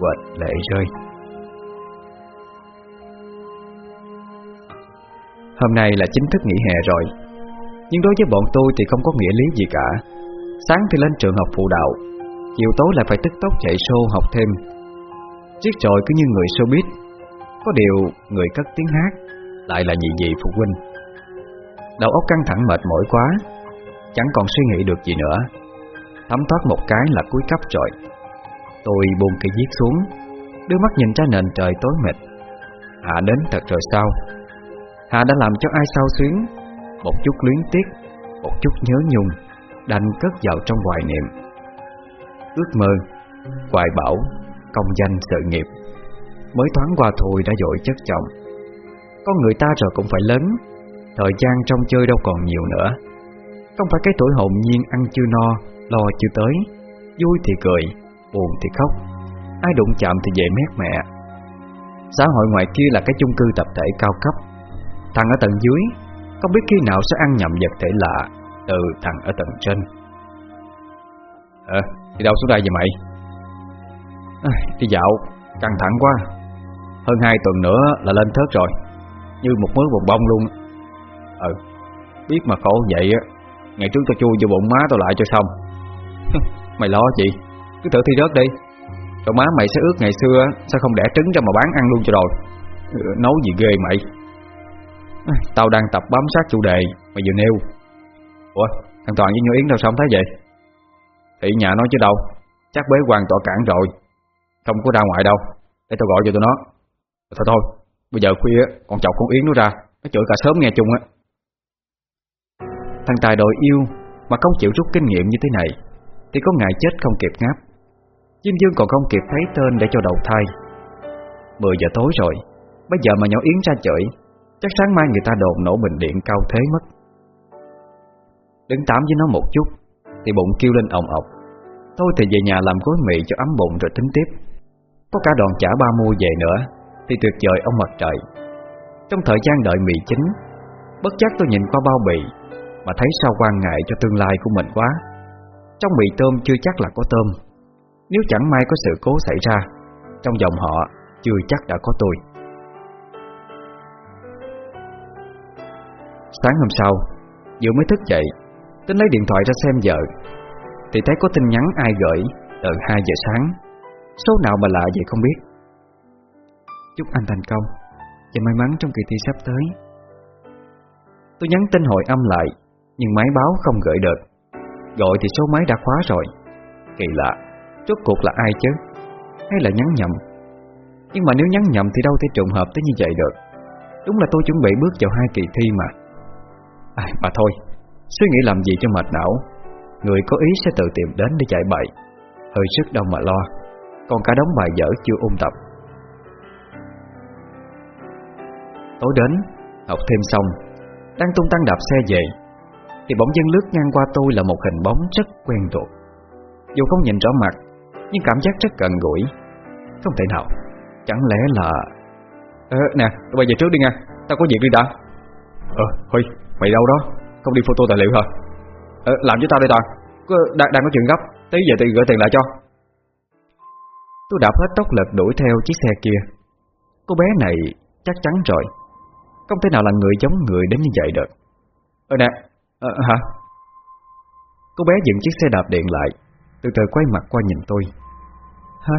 quệt lệ rơi. Hôm nay là chính thức nghỉ hè rồi. Nhưng đối với bọn tôi thì không có nghĩa lý gì cả. Sáng thì lên trường học phụ đạo, Chiều tối lại phải tức tốc chạy show học thêm. Chiếc trội cứ như người showbiz. Có điều người cất tiếng hát Lại là nhị dị phụ huynh. Đầu óc căng thẳng mệt mỏi quá. Chẳng còn suy nghĩ được gì nữa. Thấm thoát một cái là cuối cấp rồi. Tôi buông cây viết xuống, Đưa mắt nhìn ra nền trời tối mịt. Hạ đến thật rồi sao? Hạ đã làm cho ai sao xuyến? Một chút luyến tiếc, Một chút nhớ nhung, Đành cất vào trong hoài niệm. Ước mơ, Hoài bảo Công danh sự nghiệp. Mới thoáng qua thôi đã dội chất chồng. Con người ta rồi cũng phải lớn, Thời gian trong chơi đâu còn nhiều nữa. Không phải cái tuổi hồn nhiên ăn chưa no Lo chưa tới. Vui thì cười Buồn thì khóc. Ai đụng chạm thì dễ mét mẹ. Xã hội ngoài kia là cái chung cư tập thể cao cấp. Thằng ở tầng dưới Không biết khi nào sẽ ăn nhầm vật thể lạ Từ thằng ở tầng trên. Ờ, đi đâu xuống đây vậy mày? à, Đi dạo, căng thẳng quá. Hơn hai tuần nữa là lên thớt rồi. Như một mớ bồng bông luôn. Ừ, biết mà khổ vậy á. Ngày trước tao chui vô bụng má tao lại cho xong. Mày lo gì? Cứ thử thi rớt đi. Rồi má mày sẽ ước ngày xưa Sao không đẻ trứng cho mà bán ăn luôn cho rồi ừ, Nấu gì ghê mày? Tao đang tập bám sát chủ đề Mày vừa nêu. Ủa, thằng Toàn với Như Yến đâu sao không thấy vậy? Thị nhà nói chứ đâu. Chắc bế quan tọa cản rồi. Không có ra ngoài đâu. Để tao gọi cho tụi nó. Thôi thôi, Bây giờ khuya còn chọc con Yến nó ra. Nó chửi cả sớm nghe chung á. Thằng Tài đội yêu Mà không chịu rút kinh nghiệm như thế này, Thì có ngày chết không kịp ngáp. Diêm Dương còn không kịp thấy tên để cho đầu thai. 10 giờ tối rồi, Bây giờ mà nhỏ Yến ra chửi Chắc sáng mai người ta đồn nổ bình điện cao thế mất. Đứng tám với nó một chút, Thì bụng kêu lên ồng ọc. Thôi thì về nhà làm gói mì cho ấm bụng rồi tính tiếp. Có cả đòn chả ba mua về nữa, Thì tuyệt vời ông mặt trời. Trong thời gian đợi mì chín, Bất giác tôi nhìn qua bao bì mà thấy sao quan ngại cho tương lai của mình quá. Trong mì tôm chưa chắc là có tôm. Nếu chẳng may có sự cố xảy ra, Trong dòng họ chưa chắc đã có tôi. Sáng hôm sau Vừa mới thức dậy, Tính lấy điện thoại ra xem giờ Thì thấy có tin nhắn ai gửi Từ 2 giờ sáng. Số nào mà lạ vậy không biết. Chúc anh thành công, Và may mắn trong kỳ thi sắp tới. Tôi nhắn tin hội âm lại. Nhưng máy báo không gửi được. Gọi thì số máy đã khóa rồi. Kỳ lạ, Rốt cuộc là ai chứ? Hay là nhắn nhầm? Nhưng mà nếu nhắn nhầm thì đâu thể trùng hợp tới như vậy được. Đúng là tôi chuẩn bị bước vào hai kỳ thi mà. À mà thôi, Suy nghĩ làm gì cho mệt não? Người có ý sẽ tự tìm đến để chạy bậy Hơi sức đâu mà lo. Còn cả đống bài dở chưa ôn tập. Tối đến, Học thêm xong, Đang tung tăng đạp xe về. Thì bỗng dưng lướt ngang qua tôi là một hình bóng rất quen thuộc. Dù không nhìn rõ mặt Nhưng cảm giác rất gần gũi. Không thể nào. Chẳng lẽ là Ờ nè bây giờ trước đi nha. Tao có việc đi đã. Ờ Huy Mày đâu đó? Không đi photo tài liệu hả? Ờ, Làm với tao đây Toàn. Đang, đang có chuyện gấp. Tí về thì gửi tiền lại cho. Tôi đạp hết tốc lực đuổi theo chiếc xe kia. Cô bé này chắc chắn rồi. Không thể nào là người giống người đến như vậy được. Ờ nè À, Hả? Cô bé dừng chiếc xe đạp điện lại Từ từ quay mặt qua nhìn tôi. Hả?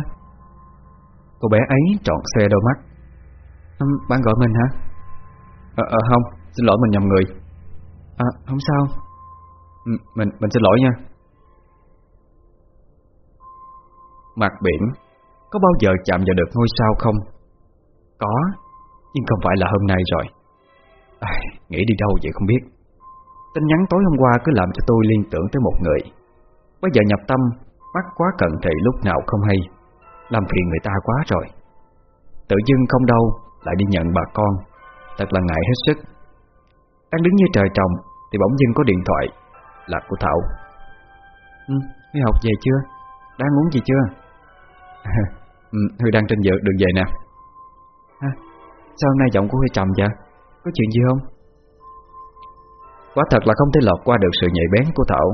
Cô bé ấy trọn xe đôi mắt. Bạn gọi mình hả? Ờ, à, không Xin lỗi mình nhầm người. À không sao. Mình mình xin lỗi nha. Mặt biển Có bao giờ chạm vào được ngôi sao không? Có Nhưng không phải là hôm nay rồi. À, Nghĩ đi đâu vậy không biết. Tin nhắn tối hôm qua cứ làm cho tôi liên tưởng tới một người Bây giờ nhập tâm Bắt quá cận thị lúc nào không hay Làm phiền người ta quá rồi Tự dưng không đâu Lại đi nhận bà con Thật là ngại hết sức Đang đứng như trời trồng Thì bỗng dưng có điện thoại Là của Thảo ừ, Huy học về chưa? Đang uống gì chưa? ừ, Huy đang trên dự đường về nè à, Sao hôm nay giọng của Huy trầm vậy? Có chuyện gì không? Quả thật là không thể lọt qua được sự nhạy bén của Thảo.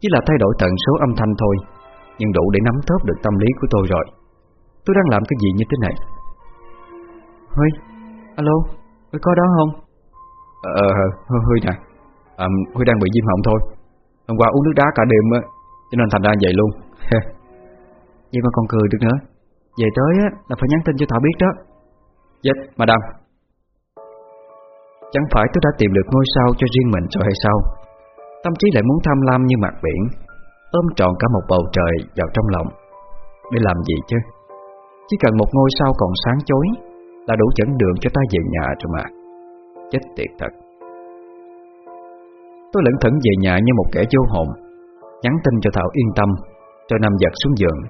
Chỉ là thay đổi tần số âm thanh thôi Nhưng đủ để nắm thớp được tâm lý của tôi rồi. Tôi đang làm cái gì như thế này? Huy Alo Huy có đó không? Ờ Huy, Huy nè. À, Huy đang bị viêm họng thôi. Hôm qua uống nước đá cả đêm á Cho nên thành ra vậy luôn. Vậy mà còn cười được nữa. Về tới á là phải nhắn tin cho Thảo biết đó. Yes madam Chẳng phải tôi đã tìm được ngôi sao cho riêng mình rồi hay sao? Tâm trí lại muốn tham lam như mặt biển, Ôm trọn cả một bầu trời vào trong lòng. Để làm gì chứ? Chỉ cần một ngôi sao còn sáng chói Là đủ dẫn đường cho ta về nhà rồi mà. Chết tiệt thật. Tôi lẩn thẩn về nhà như một kẻ vô hồn, Nhắn tin cho Thảo yên tâm, Rồi nằm giật xuống giường.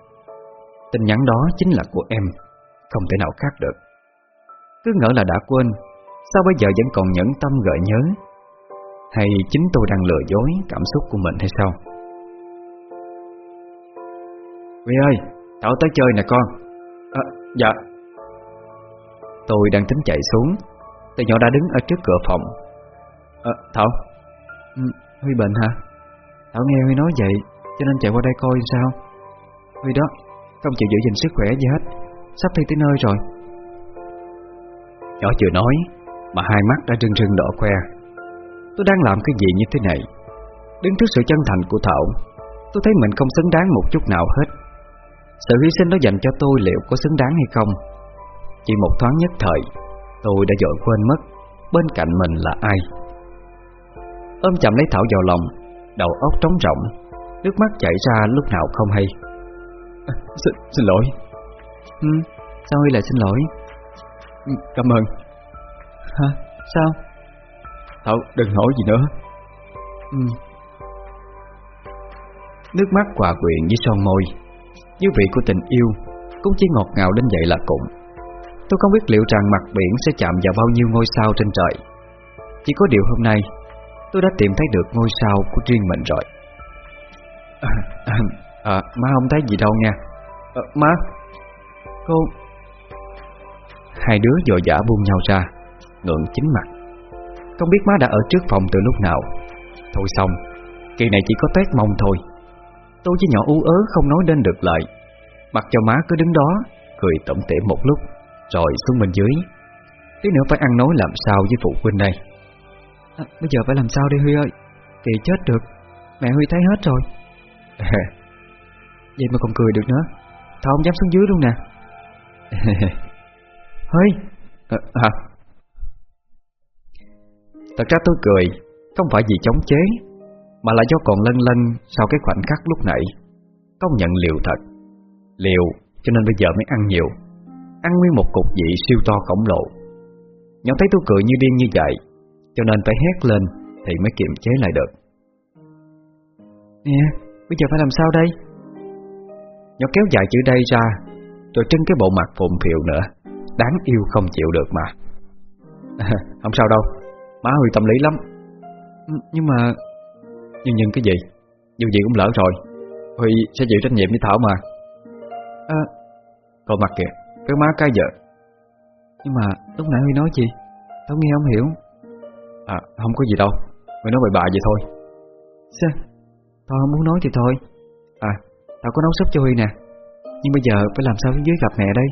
Tin nhắn đó chính là của em, Không thể nào khác được. Cứ ngỡ là đã quên Sao bây giờ vẫn còn nhẫn tâm gợi nhớ? Hay chính tôi đang lừa dối cảm xúc của mình hay sao? Huy ơi Thảo tới chơi nè con. À, Dạ. Tôi đang tính chạy xuống. Thì nhỏ đã đứng ở trước cửa phòng. À, Thảo. ừ, Huy bệnh hả? Thảo nghe Huy nói vậy Cho nên chạy qua đây coi sao. Huy đó Không chịu giữ gìn sức khỏe gì hết. Sắp thi tới nơi rồi. Nhỏ chưa nói Mà hai mắt đã rưng rưng đỏ que Tôi đang làm cái gì như thế này? Đứng trước sự chân thành của Thảo Tôi thấy mình không xứng đáng một chút nào hết. Sự hy sinh đó dành cho tôi liệu có xứng đáng hay không? Chỉ một thoáng nhất thời Tôi đã dội quên mất Bên cạnh mình là ai. Ôm chậm lấy Thảo vào lòng Đầu óc trống rỗng Nước mắt chảy ra lúc nào không hay. À, xin, xin lỗi. Ừ, Sao Huy lại xin lỗi? Ừ, Cảm ơn Hả? Sao? Thảo đừng hỏi gì nữa. Ừ. Nước mắt hòa quyện với son môi. Như vị của tình yêu Cũng chỉ ngọt ngào đến vậy là cùng. Tôi không biết liệu rằng mặt biển sẽ chạm vào bao nhiêu ngôi sao trên trời. Chỉ có điều hôm nay Tôi đã tìm thấy được ngôi sao của riêng mình rồi. À, à, à, Má không thấy gì đâu nha. À, Má. Cô. Hai đứa dội dã buông nhau ra Ngượng chính mặt. Không biết má đã ở trước phòng từ lúc nào. Thôi xong Kỳ này chỉ có tét mông thôi. Tôi với nhỏ ú ớ không nói đến được lời Mặc cho má cứ đứng đó Cười tổng tỉa một lúc Rồi xuống bên dưới. Tí nữa phải ăn nói làm sao với phụ huynh đây? À, Bây giờ phải làm sao đây Huy ơi? Kỳ chết được Mẹ Huy thấy hết rồi. Vậy mà còn cười được nữa. Thảo không dám xuống dưới luôn nè. Huy! À, Hả Thật ra tôi cười, Không phải vì chống chế, Mà là do còn lân lân Sau cái khoảnh khắc lúc nãy. Công nhận liều thật. Liều, cho nên bây giờ mới ăn nhiều. Ăn nguyên một cục vị siêu to khổng lồ. Nhỏ thấy tôi cười như điên như vậy, Cho nên phải hét lên Thì mới kiềm chế lại được. Nè, Bây giờ phải làm sao đây? Nhỏ kéo dài chữ đây ra, Rồi trưng cái bộ mặt phụng phiệu nữa. Đáng yêu không chịu được mà. Không sao đâu. Má Huy tâm lý lắm. Nhưng mà Nhưng nhưng cái gì? Dù gì cũng lỡ rồi. Huy sẽ chịu trách nhiệm với Thảo mà. À Còn mặt kìa, Cái má cái vợ. Nhưng mà lúc nãy Huy nói gì? Tao nghe không hiểu. À không có gì đâu. Huy nói bậy bạ vậy thôi. Sao? Tao không muốn nói thì thôi. À Tao có nấu súp cho Huy nè. Nhưng bây giờ phải làm sao dưới gặp mẹ đây?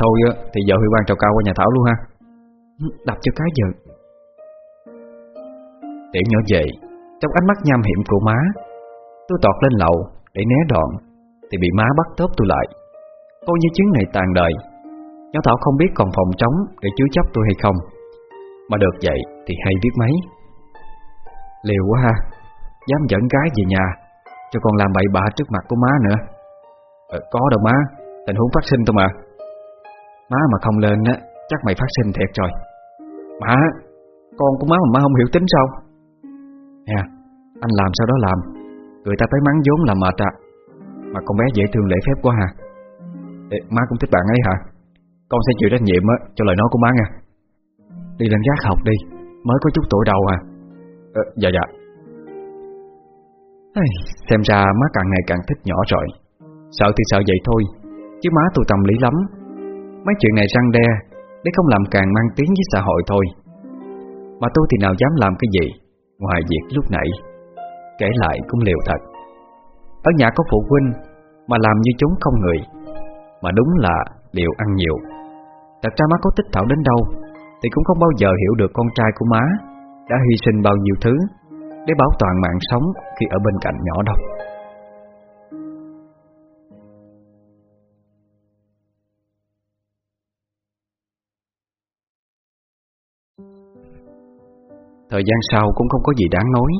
Thôi thì giờ Huy quan trào cao qua nhà Thảo luôn ha. Đập cho cái vợ để nhỏ dậy Trong ánh mắt nham hiểm của má Tôi tọt lên lầu để né đòn Thì bị má bắt tớp tôi lại. Coi như chuyến này tàn đời Nhỏ Thảo không biết còn phòng trống Để chứa chấp tôi hay không. Mà được vậy thì hay biết mấy. Liều quá ha Dám dẫn gái về nhà Cho con làm bậy bạ trước mặt của má nữa. Ờ, Có đâu má Tình huống phát sinh thôi mà. Má mà không lên á Chắc mày phát sinh thiệt rồi. Má Con của má mà má không hiểu tính sao? Nè Anh làm sao đó làm? Người ta tới mắng vốn là mệt à. Mà con bé dễ thương lễ phép quá hả Ê, Má cũng thích bạn ấy hả? Con sẽ chịu trách nhiệm á, cho lời nói của má nha. Đi lên gác học đi Mới có chút tuổi đầu à. Ờ, Dạ dạ. Ây, Xem ra má càng ngày càng thích nhỏ rồi. Sợ thì sợ vậy thôi Chứ má tôi tâm lý lắm. Mấy chuyện này răng đe Để không làm càng mang tiếng với xã hội thôi. Mà tôi thì nào dám làm cái gì? Ngoài việc lúc nãy, Kể lại cũng liều thật. Ở nhà có phụ huynh Mà làm như chúng không người, Mà đúng là liều ăn nhiều. Thật ra má có tích thảo đến đâu Thì cũng không bao giờ hiểu được con trai của má Đã hy sinh bao nhiêu thứ Để bảo toàn mạng sống Khi ở bên cạnh nhỏ đâu. Thời gian sau cũng không có gì đáng nói.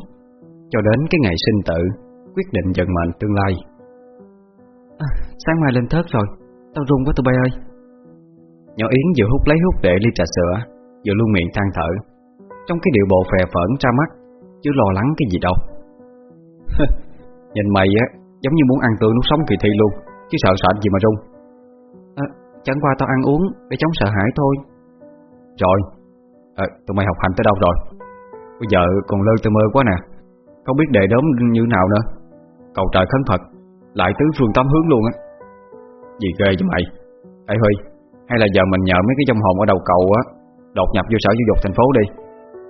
Cho đến cái ngày sinh tử Quyết định vận mệnh tương lai. À, Sáng mai lên thớt rồi. Tao run quá tụi bay ơi. Nhỏ Yến vừa hút lấy hút để ly trà sữa Vừa luôn miệng than thở. Trong cái điệu bộ phè phởn ra mắt Chứ lo lắng cái gì đâu. Nhìn mày á Giống như muốn ăn tươi nuốt sống kỳ thi luôn Chứ sợ sợ gì mà run. À, Chẳng qua tao ăn uống để chống sợ hãi thôi. Rồi. À, Tụi mày học hành tới đâu rồi Bây giờ còn lơ tơ mơ quá nè. Không biết đề đốm như nào nữa. Cầu trời khấn Phật Lại tứ phương tám hướng luôn á. Gì ghê cho mày? Ê Huy, Hay là giờ mình nhờ mấy cái trong hồn ở đầu cầu á, Đột nhập vô sở giáo dục thành phố đi.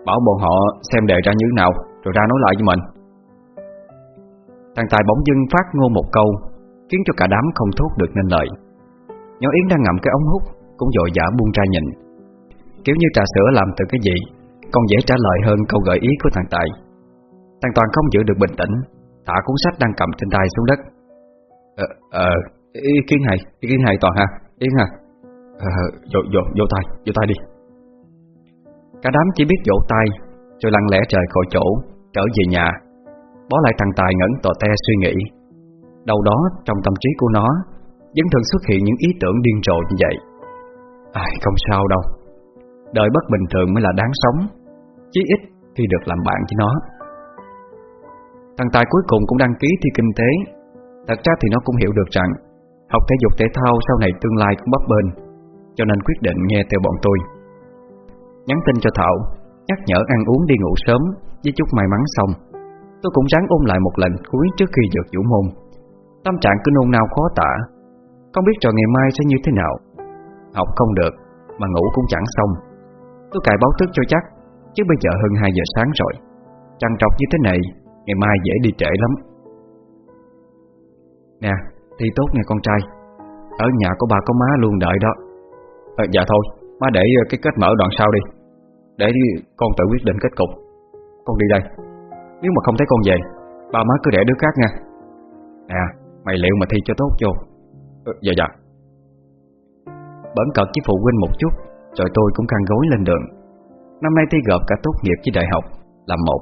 Bảo bọn họ xem đề ra như nào, Rồi ra nói lại với mình. Thằng Tài bỗng dưng phát ngô một câu, Khiến cho cả đám không thốt được nên lời. Nhỏ Yến đang ngậm cái ống hút, Cũng dội dã buông ra nhìn. Kiểu như trà sữa làm từ cái gì còn dễ trả lời hơn câu gợi ý của thằng Tài. Thằng Toàn không giữ được bình tĩnh Thả cuốn sách đang cầm trên tay xuống đất. Ờ, ờ, ý kiến hay, ý kiến hay Toàn ha Yến ha. Ờ, ờ vô, vô, tay, vô tay đi. Cả đám chỉ biết vỗ tay Rồi lặng lẽ trời khỏi chỗ Trở về nhà. Bó lại thằng Tài ngẩn tò te suy nghĩ. Đâu đó trong tâm trí của nó Vẫn thường xuất hiện những ý tưởng điên rồ như vậy. Ai không sao đâu. Đời bất bình thường mới là đáng sống. Chí ít khi được làm bạn với nó. Thằng Tài cuối cùng cũng đăng ký thi kinh tế. Thật ra thì nó cũng hiểu được rằng, Học thể dục thể thao sau này tương lai cũng bấp bênh, Cho nên quyết định nghe theo bọn tôi. Nhắn tin cho Thảo, Nhắc nhở ăn uống đi ngủ sớm, Với chút may mắn xong. Tôi cũng ráng ôm lại một lần cuối trước khi dược vũ môn. Tâm trạng cứ nôn nao khó tả. Không biết trò ngày mai sẽ như thế nào. Học không được, Mà ngủ cũng chẳng xong. Tôi cài báo thức cho chắc. Chứ bây giờ hơn 2 giờ sáng rồi. Trăng trọc như thế này Ngày mai dễ đi trễ lắm. Nè Thi tốt nghe con trai. Ở nhà có bà có má luôn đợi đó. À, Dạ thôi Má để ờ, cái kết mở đoạn sau đi. Để con tự quyết định kết cục. Con đi đây. Nếu mà không thấy con về Ba má cứ để đứa khác nha Nè Mày liệu mà thi cho tốt vô. Ừ, Dạ dạ. Bẩn cợt với phụ huynh một chút Rồi tôi cũng khăn gối lên đường. Năm nay thi gộp cả tốt nghiệp với đại học Làm một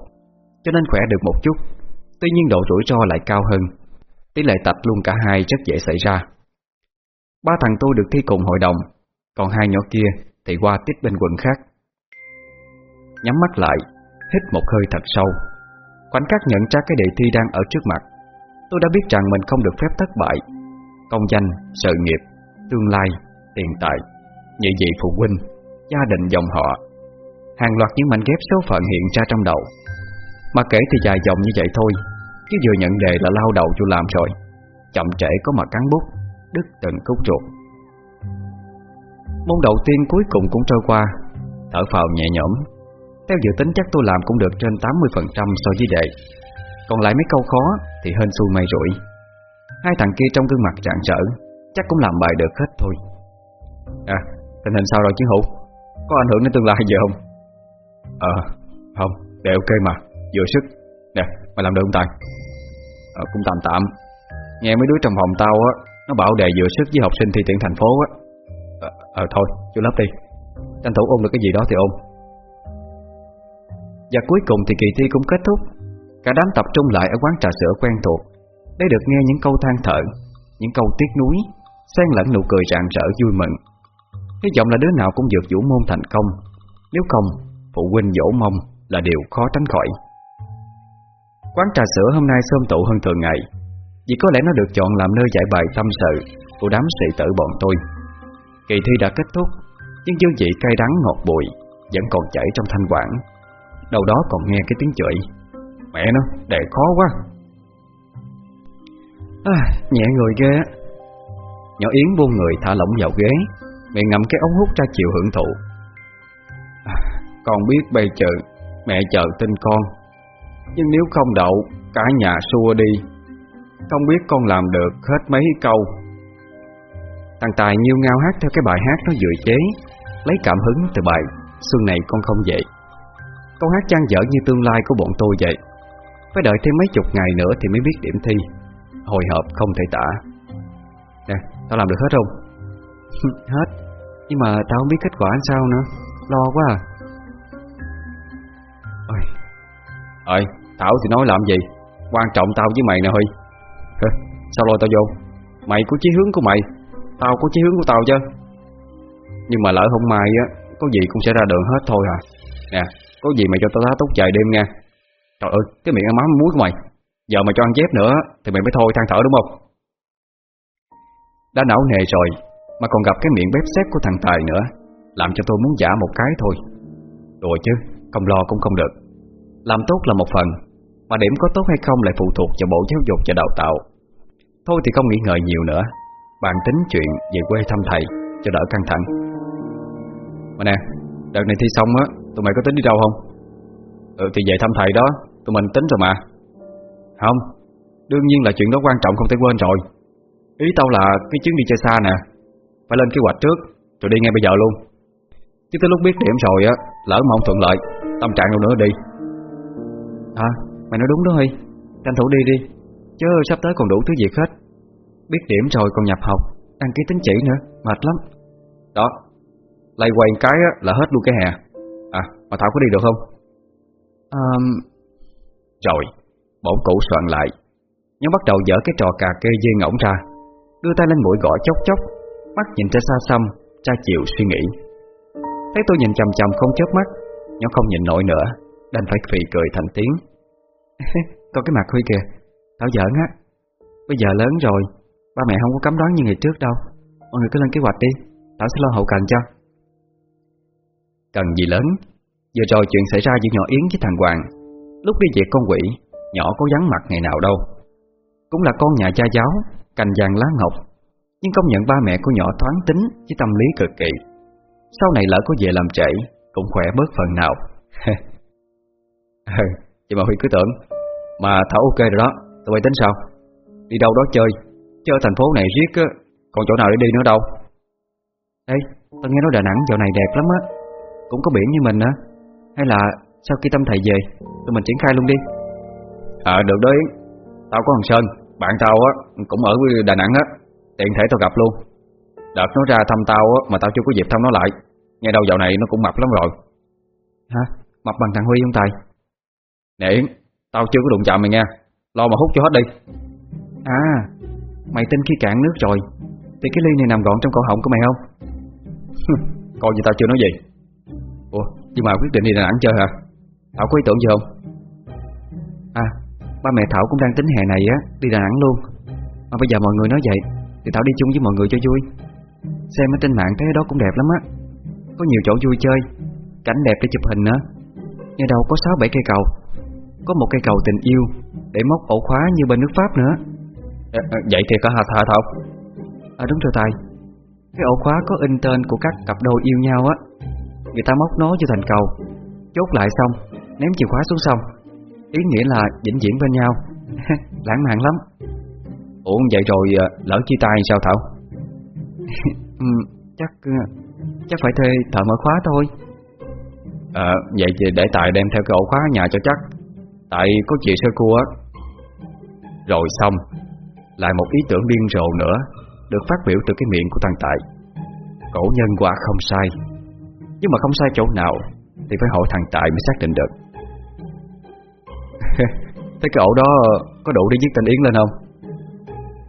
Cho nên khỏe được một chút. Tuy nhiên độ rủi ro lại cao hơn Tỷ lệ tạch luôn cả hai rất dễ xảy ra. Ba thằng tôi được thi cùng hội đồng Còn hai nhỏ kia thì qua tiếp bên quận khác. Nhắm mắt lại Hít một hơi thật sâu. Khoảnh khắc nhận ra cái đề thi đang ở trước mặt Tôi đã biết rằng mình không được phép thất bại. Công danh, sự nghiệp, tương lai, tiền tài Nhị vị phụ huynh, gia đình dòng họ. Hàng loạt những mảnh ghép số phận hiện ra trong đầu. Mà kể thì dài dòng như vậy thôi, Chứ vừa nhận đề là lao đầu vô làm rồi, Chậm trễ có mà cắn bút, Đứt từng khúc ruột Môn đầu tiên cuối cùng cũng trôi qua, Thở phào nhẹ nhõm. Theo dự tính chắc tôi làm cũng được trên 80% so với đề. Còn lại mấy câu khó Thì hên xui may rủi. Hai thằng kia trong gương mặt trạng trở Chắc cũng làm bài được hết thôi. À tình hình sao rồi chứ Hữu? Có ảnh hưởng đến tương lai gì không? Ờ không đều ok mà. Vừa sức. Nè mày làm được không Tài? Ờ cũng tạm tạm. Nghe mấy đứa trong phòng tao á Nó bảo đề vừa sức với học sinh thi tuyển thành phố á. Ờ, ờ thôi chú lớp đi. Tranh thủ ôn được cái gì đó thì ôn. Và cuối cùng thì kỳ thi cũng kết thúc. Cả đám tập trung lại ở quán trà sữa quen thuộc. Để được nghe những câu than thở Những câu tiếc nuối Xen lẫn nụ cười rạng rỡ vui mừng. Hy vọng là đứa nào cũng vượt vũ môn thành công. Nếu không Phụ huynh dỗ mông là điều khó tránh khỏi. Quán trà sữa hôm nay sơm tụ hơn thường ngày Vì có lẽ nó được chọn làm nơi giải bài tâm sự Của đám sĩ tử bọn tôi. Kỳ thi đã kết thúc Nhưng dư vị cay đắng ngọt bụi Vẫn còn chảy trong thanh quản. Đâu đó còn nghe cái tiếng chửi Mẹ nó, đề khó quá. À, Nhẹ người ghê. Nhỏ Yến buông người thả lỏng vào ghế Miệng ngậm cái ống hút ra chiều hưởng thụ. Con biết bây chữ Mẹ chờ tin con. Nhưng nếu không đậu Cả nhà xua đi. Không biết con làm được hết mấy câu. Thằng Tài nhiêu ngao hát theo cái bài hát nó dự chế Lấy cảm hứng từ bài Xuân này con không vậy Câu hát trang dở như tương lai của bọn tôi vậy. Phải đợi thêm mấy chục ngày nữa Thì mới biết điểm thi. Hồi hộp không thể tả. Nè, tao làm được hết không? hết. Nhưng mà tao không biết kết quả sao nữa. Lo quá à. Ờ Thảo thì nói làm gì? Quan trọng tao với mày nè Huy. Sao lôi tao vô? Mày có chí hướng của mày. Tao có chí hướng của tao chứ. Nhưng mà lỡ hôm mai á, Có gì cũng sẽ ra đường hết thôi à Nè, Có gì mày cho tao tá tốt trời đêm nha. Trời ơi, Cái miệng ăn mắm muối của mày. Giờ mà cho ăn dép nữa, Thì mày mới thôi than thở đúng không? Đã não nề rồi, Mà còn gặp cái miệng bếp xếp của thằng Tài nữa, Làm cho tôi muốn giả một cái thôi. Đùa chứ, Không lo cũng không được. Làm tốt là một phần, Mà điểm có tốt hay không lại phụ thuộc vào bộ giáo dục và đào tạo. Thôi thì không nghĩ ngợi nhiều nữa. Bạn tính chuyện về quê thăm thầy Cho đỡ căng thẳng. Mà nè, Đợt này thi xong á, Tụi mày có tính đi đâu không? Ừ thì về thăm thầy đó, Tụi mình tính rồi mà. Không, Đương nhiên là chuyện đó quan trọng không thể quên rồi. Ý tao là cái chuyến đi chơi xa nè, Phải lên kế hoạch trước, Rồi đi ngay bây giờ luôn. Chứ tới lúc biết điểm rồi á, Lỡ mà không thuận lợi, Tâm trạng đâu nữa đi. À mày nói đúng đó Huy. Tranh thủ đi đi. Chứ sắp tới còn đủ thứ việc hết Biết điểm rồi còn nhập học. Đăng ký tính chỉ nữa. Mệt lắm. Đó. Lay quay cái là hết luôn cái hè. À mà Thảo có đi được không? À... Rồi. Bổn cụ soạn lại. Nhóm bắt đầu dở cái trò cà kê dê ngỗng ra. Đưa tay lên mũi gõ chốc chốc. Mắt nhìn ra xa xăm Cha chịu suy nghĩ. Thấy tôi nhìn chầm chầm không chớp mắt Nhóm không nhìn nổi nữa Đành phải phì cười thành tiếng. Có cái mặt Huy kìa, Tao giỡn á. Bây giờ lớn rồi, Ba mẹ không có cấm đoán như ngày trước đâu. Mọi người cứ lên kế hoạch đi, Tao sẽ lo hậu cần cho. Cần gì lớn? Giờ rồi chuyện xảy ra giữa nhỏ Yến với thằng Hoàng. Lúc đi về con quỷ, Nhỏ có vắng mặt ngày nào đâu. Cũng là con nhà cha giáo, Cành vàng lá ngọc. Nhưng công nhận ba mẹ của nhỏ thoáng tính Với tâm lý cực kỳ. Sau này lỡ có về làm trễ, Cũng khỏe bớt phần nào. Vậy mà Huy cứ tưởng. Mà Thảo ok rồi đó Tụi bay tính sao? Đi đâu đó chơi Chứ ở thành phố này riết á Còn chỗ nào để đi nữa đâu. Ê Tao nghe nói Đà Nẵng dạo này đẹp lắm á Cũng có biển như mình á. Hay là sau khi tâm thầy về Tụi mình triển khai luôn đi. Ờ được Yến Tao có thằng Sơn Bạn tao á Cũng ở Đà Nẵng á Tiện thể tao gặp luôn. Đợt nó ra thăm tao á Mà tao chưa có dịp thăm nó lại. Nghe đâu dạo này nó cũng mập lắm rồi. Hả? Mập bằng thằng Huy không Tài? Nè Yến Tao chưa có đụng chạm mày nha. Lo mà hút cho hết đi. À Mày tin khi cạn nước rồi Thì cái ly này nằm gọn trong cổ họng của mày không? Coi như tao chưa nói gì. Ủa Nhưng mà quyết định đi Đà Nẵng chơi hả? Thảo có ý tưởng gì không? À Ba mẹ Thảo cũng đang tính hè này á Đi Đà Nẵng luôn. Mà bây giờ mọi người nói vậy Thì Thảo đi chung với mọi người cho vui. Xem ở trên mạng thấy đó cũng đẹp lắm á. Có nhiều chỗ vui chơi Cảnh đẹp để chụp hình nữa. Nghe đâu có 6-7 cây cầu Có một cây cầu tình yêu Để móc ổ khóa như bên nước Pháp nữa. À, à, Vậy thì có hả thà Thảo? À đúng rồi Tài Cái ổ khóa có in tên của các cặp đôi yêu nhau á. Người ta móc nó vô thành cầu. Chốt lại xong Ném chìa khóa xuống sông. Ý nghĩa là vĩnh viễn bên nhau. Lãng mạn lắm. Ủa vậy rồi lỡ chia tay sao Thảo? Ừ, Chắc Chắc phải thuê thợ mở khóa thôi. À vậy thì để Tài đem theo cái ổ khóa nhà cho chắc Tại có chị sơ cua á. Rồi xong Lại một ý tưởng điên rồ nữa Được phát biểu từ cái miệng của thằng Tại Cổ nhân quả không sai. Nhưng mà không sai chỗ nào Thì phải hỏi thằng Tại mới xác định được. Thế cái ổ đó có đủ để giết tên Yến lên không?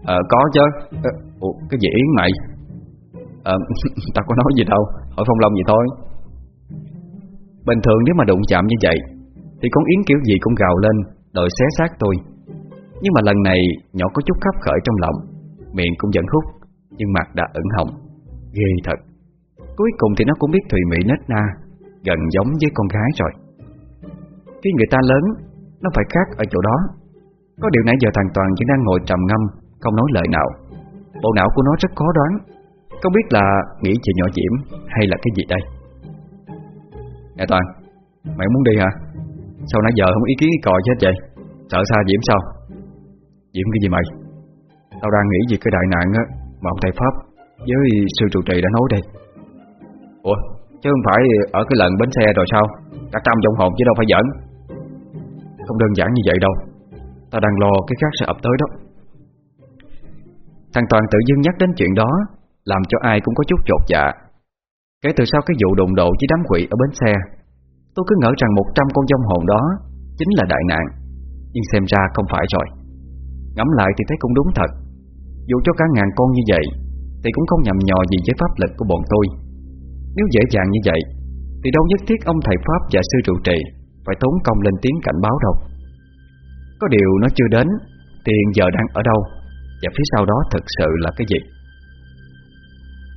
Ờ có chứ. À, Ủa cái gì Yến mày? Ờ tao có nói gì đâu. Hỏi Phong Long vậy thôi. Bình thường nếu mà đụng chạm như vậy thì con Yến kiểu gì cũng gào lên Đòi xé xác tôi. Nhưng mà lần này, nhỏ có chút khắp khởi trong lòng, Miệng cũng vẫn hút Nhưng mặt đã ẩn hồng. Ghê thật. Cuối cùng thì nó cũng biết Thùy Mỹ nết na, Gần giống với con gái rồi. Khi người ta lớn, Nó phải khác ở chỗ đó. Có điều nãy giờ thằng Toàn chỉ đang ngồi trầm ngâm, Không nói lời nào. Bộ não của nó rất khó đoán. Không biết là nghĩ về nhỏ Diễm Hay là cái gì đây. Nè Toàn, Mày muốn đi hả? Sao nãy giờ không ý kiến cái còi chết vậy Sợ xa Diễm sao? Diễm cái gì mày? Tao đang nghĩ về cái đại nạn á, Mà ông thầy Pháp với sư trụ trì đã nói đây. Ủa, Chứ không phải ở cái lần bến xe rồi sao? Cả trăm trong hồn chứ đâu phải giỡn. Không đơn giản như vậy đâu. Tao đang lo cái khác sẽ ập tới đó. Thằng Toàn tự dưng nhắc đến chuyện đó, Làm cho ai cũng có chút chột dạ. Kể từ sau cái vụ đụng độ với đám quỷ ở bến xe Tôi cứ ngỡ rằng 100 con dông hồn đó Chính là đại nạn. Nhưng xem ra không phải rồi. Ngẫm lại thì thấy cũng đúng thật. Dù cho cả ngàn con như vậy, Thì cũng không nhầm nhò gì với pháp lực của bọn tôi. Nếu dễ dàng như vậy, Thì đâu nhất thiết ông thầy Pháp và sư trụ trì Phải tốn công lên tiếng cảnh báo đâu. Có điều nó chưa đến, Thì hiện giờ đang ở đâu? Và phía sau đó thực sự là cái gì?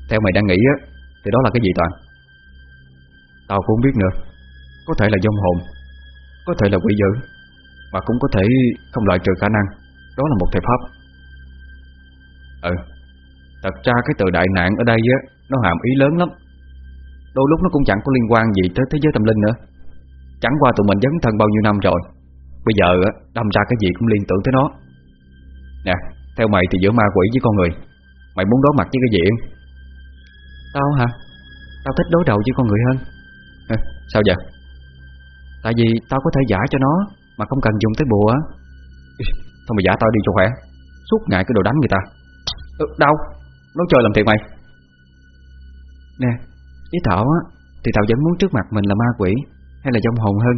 Theo mày đang nghĩ á, Thì đó là cái gì Toàn? Tao cũng không biết nữa. Có thể là dông hồn Có thể là quỷ dữ Mà cũng có thể không loại trừ khả năng. Đó là một thầy pháp. Ừ Thật ra cái từ đại nạn ở đây á Nó hàm ý lớn lắm. Đôi lúc nó cũng chẳng có liên quan gì tới thế giới tâm linh nữa. Chẳng qua tụi mình dấn thân bao nhiêu năm rồi Bây giờ á đâm ra cái gì cũng liên tưởng tới nó. Nè Theo mày thì giữa ma quỷ với con người Mày muốn đối mặt với cái gì Tao hả? Tao thích đối đầu với con người hơn. À, Sao vậy Tại vì tao có thể giả cho nó Mà không cần dùng tới bùa Thôi mày giả tao đi cho khỏe. Suốt ngày cái đồ đánh người ta. Ờ, ừ, Đâu Nó chơi làm thiệt mày. Nè Với Thảo á Thì Thảo vẫn muốn trước mặt mình là ma quỷ Hay là dông hồn hơn?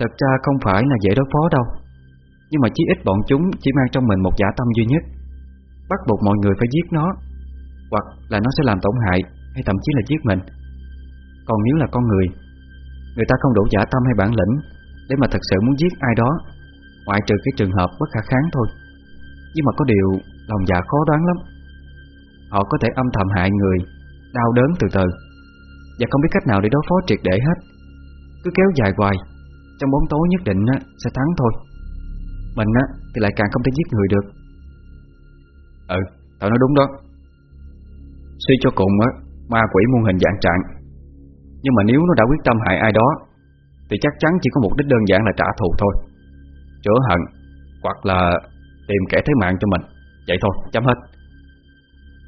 Thật ra không phải là dễ đối phó đâu. Nhưng mà chí ít bọn chúng chỉ mang trong mình một giả tâm duy nhất. Bắt buộc mọi người phải giết nó Hoặc là nó sẽ làm tổn hại Hay thậm chí là giết mình. Còn nếu là con người Người ta không đủ giả tâm hay bản lĩnh Để mà thật sự muốn giết ai đó Ngoại trừ cái trường hợp bất khả kháng thôi. Nhưng mà có điều Lòng dạ khó đoán lắm. Họ có thể âm thầm hại người Đau đớn từ từ Và không biết cách nào để đối phó triệt để hết. Cứ kéo dài hoài Trong bóng tối nhất định sẽ thắng thôi. Mình á thì lại càng không thể giết người được. Ừ, tao nói đúng đó. Suy cho cùng á Ma quỷ muôn hình dạng trạng nhưng mà nếu nó đã quyết tâm hại ai đó Thì chắc chắn chỉ có mục đích đơn giản là trả thù thôi. Chữa hận Hoặc là tìm kẻ thế mạng cho mình. Vậy thôi, chấm hết.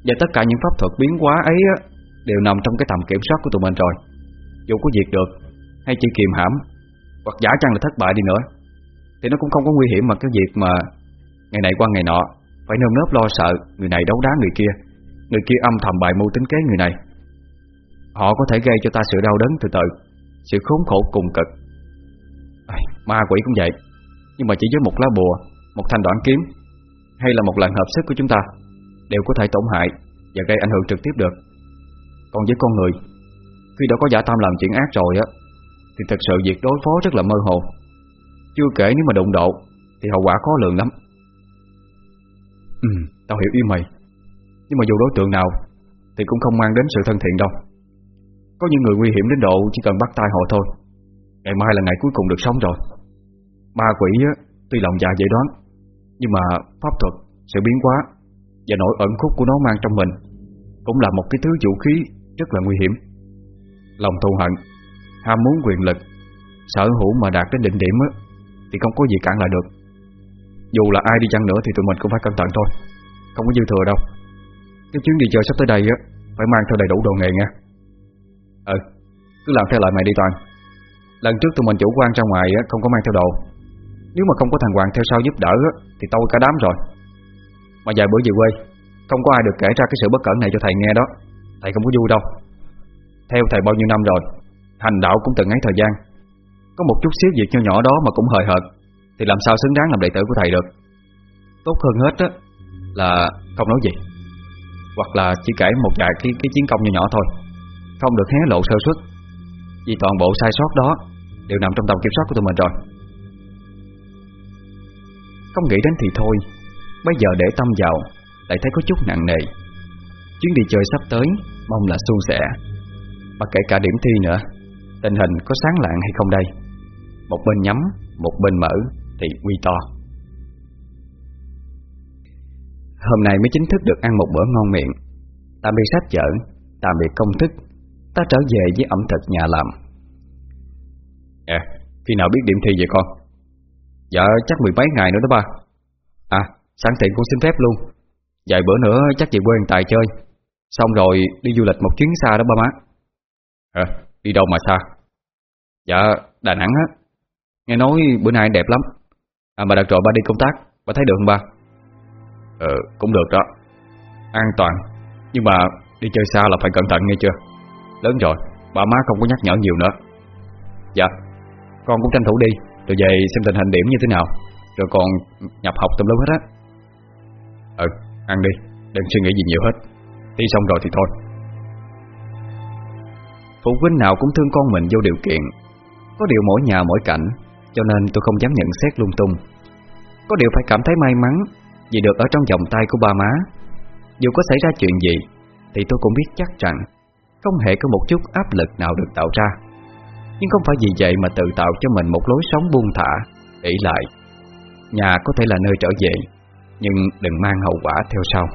Và tất cả những pháp thuật biến hóa ấy Đều nằm trong cái tầm kiểm soát của tụi mình rồi. Dù có diệt được Hay chỉ kiềm hãm Hoặc giả chăng là thất bại đi nữa Thì nó cũng không có nguy hiểm mà cái việc mà Ngày này qua ngày nọ Phải nơm nớp lo sợ Người này đấu đá người kia. Người kia âm thầm bài mưu tính kế người này. Họ có thể gây cho ta sự đau đớn từ từ Sự khốn khổ cùng cực. À, Ma quỷ cũng vậy Nhưng mà chỉ với một lá bùa Một thanh đoạn kiếm Hay là một lần hợp sức của chúng ta Đều có thể tổn hại Và gây ảnh hưởng trực tiếp được. Còn với con người Khi đã có giả tâm làm chuyện ác rồi á Thì thật sự việc đối phó rất là mơ hồ. Chưa kể nếu mà đụng độ Thì hậu quả khó lường lắm. Ừ, tao hiểu ý mày. Nhưng mà dù đối tượng nào Thì cũng không mang đến sự thân thiện đâu. Có những người nguy hiểm đến độ Chỉ cần bắt tay họ thôi. Ngày mai là ngày cuối cùng được sống rồi. Ma quỷ á, tuy lòng dạ dễ đoán Nhưng mà pháp thuật, sẽ biến hóa Và nỗi ẩn khúc của nó mang trong mình Cũng là một cái thứ vũ khí Rất là nguy hiểm. Lòng thù hận, ham muốn quyền lực Sở hữu mà đạt đến đỉnh điểm á, Thì không có gì cản lại được. Dù là ai đi chăng nữa thì tụi mình cũng phải cẩn thận thôi Không có dư thừa đâu. Cái chuyến đi chơi sắp tới đây á Phải mang theo đầy đủ đồ nghề nha. Ừ Cứ làm theo lời mày đi Toàn. Lần trước tụi mình chủ quan ra ngoài á, không có mang theo đồ. Nếu mà không có thằng Hoàng theo sau giúp đỡ Thì tôi cả đám rồi. Mà vài bữa về quê Không có ai được kể ra cái sự bất cẩn này cho thầy nghe đó. Thầy không có vui đâu. Theo thầy bao nhiêu năm rồi Hành đạo cũng từng ấy thời gian. Có một chút xíu việc nhỏ nhỏ đó mà cũng hời hợt Thì làm sao xứng đáng làm đệ tử của thầy được? Tốt hơn hết á Là không nói gì. Hoặc là chỉ kể một vài cái, cái chiến công nhỏ nhỏ thôi. Không được hé lộ sơ suất. Vì toàn bộ sai sót đó Đều nằm trong tầm kiểm soát của tụi mình rồi. Không nghĩ đến thì thôi, Bây giờ để tâm vào, Lại thấy có chút nặng nề. Chuyến đi chơi sắp tới, Mong là suôn sẻ. Và kể cả điểm thi nữa, Tình hình có sáng lạng hay không đây? Một bên nhắm, Một bên mở Thì uy to. Hôm nay mới chính thức được ăn một bữa ngon miệng. Tạm biệt sách chở Tạm biệt công thức. Ta trở về với ẩm thực nhà làm. À Khi nào biết điểm thi vậy con? Dạ chắc mười mấy ngày nữa đó ba. À sẵn tiện con xin phép luôn. Vài bữa nữa chắc về quê tài chơi. Xong rồi đi du lịch một chuyến xa đó ba má. À đi đâu mà xa? Dạ Đà Nẵng á. Nghe nói bữa nay đẹp lắm. À mà đợt rồi ba đi công tác Ba thấy được không ba? Ờ cũng được đó. An toàn. Nhưng mà đi chơi xa là phải cẩn thận nghe chưa Lớn rồi bà má không có nhắc nhở nhiều nữa. Dạ Con cũng tranh thủ đi Rồi về xem tình hình điểm như thế nào Rồi còn nhập học tùm lum hết á. Ừ, ăn đi Đừng suy nghĩ gì nhiều hết. Thi xong rồi thì thôi. Phụ huynh nào cũng thương con mình vô điều kiện. Có điều mỗi nhà mỗi cảnh Cho nên tôi không dám nhận xét lung tung. Có điều phải cảm thấy may mắn Vì được ở trong vòng tay của ba má. Dù có xảy ra chuyện gì Thì tôi cũng biết chắc rằng không hề có một chút áp lực nào được tạo ra. Nhưng không phải vì vậy mà tự tạo cho mình một lối sống buông thả, ỷ lại. Nhà có thể là nơi trở về, Nhưng đừng mang hậu quả theo sau.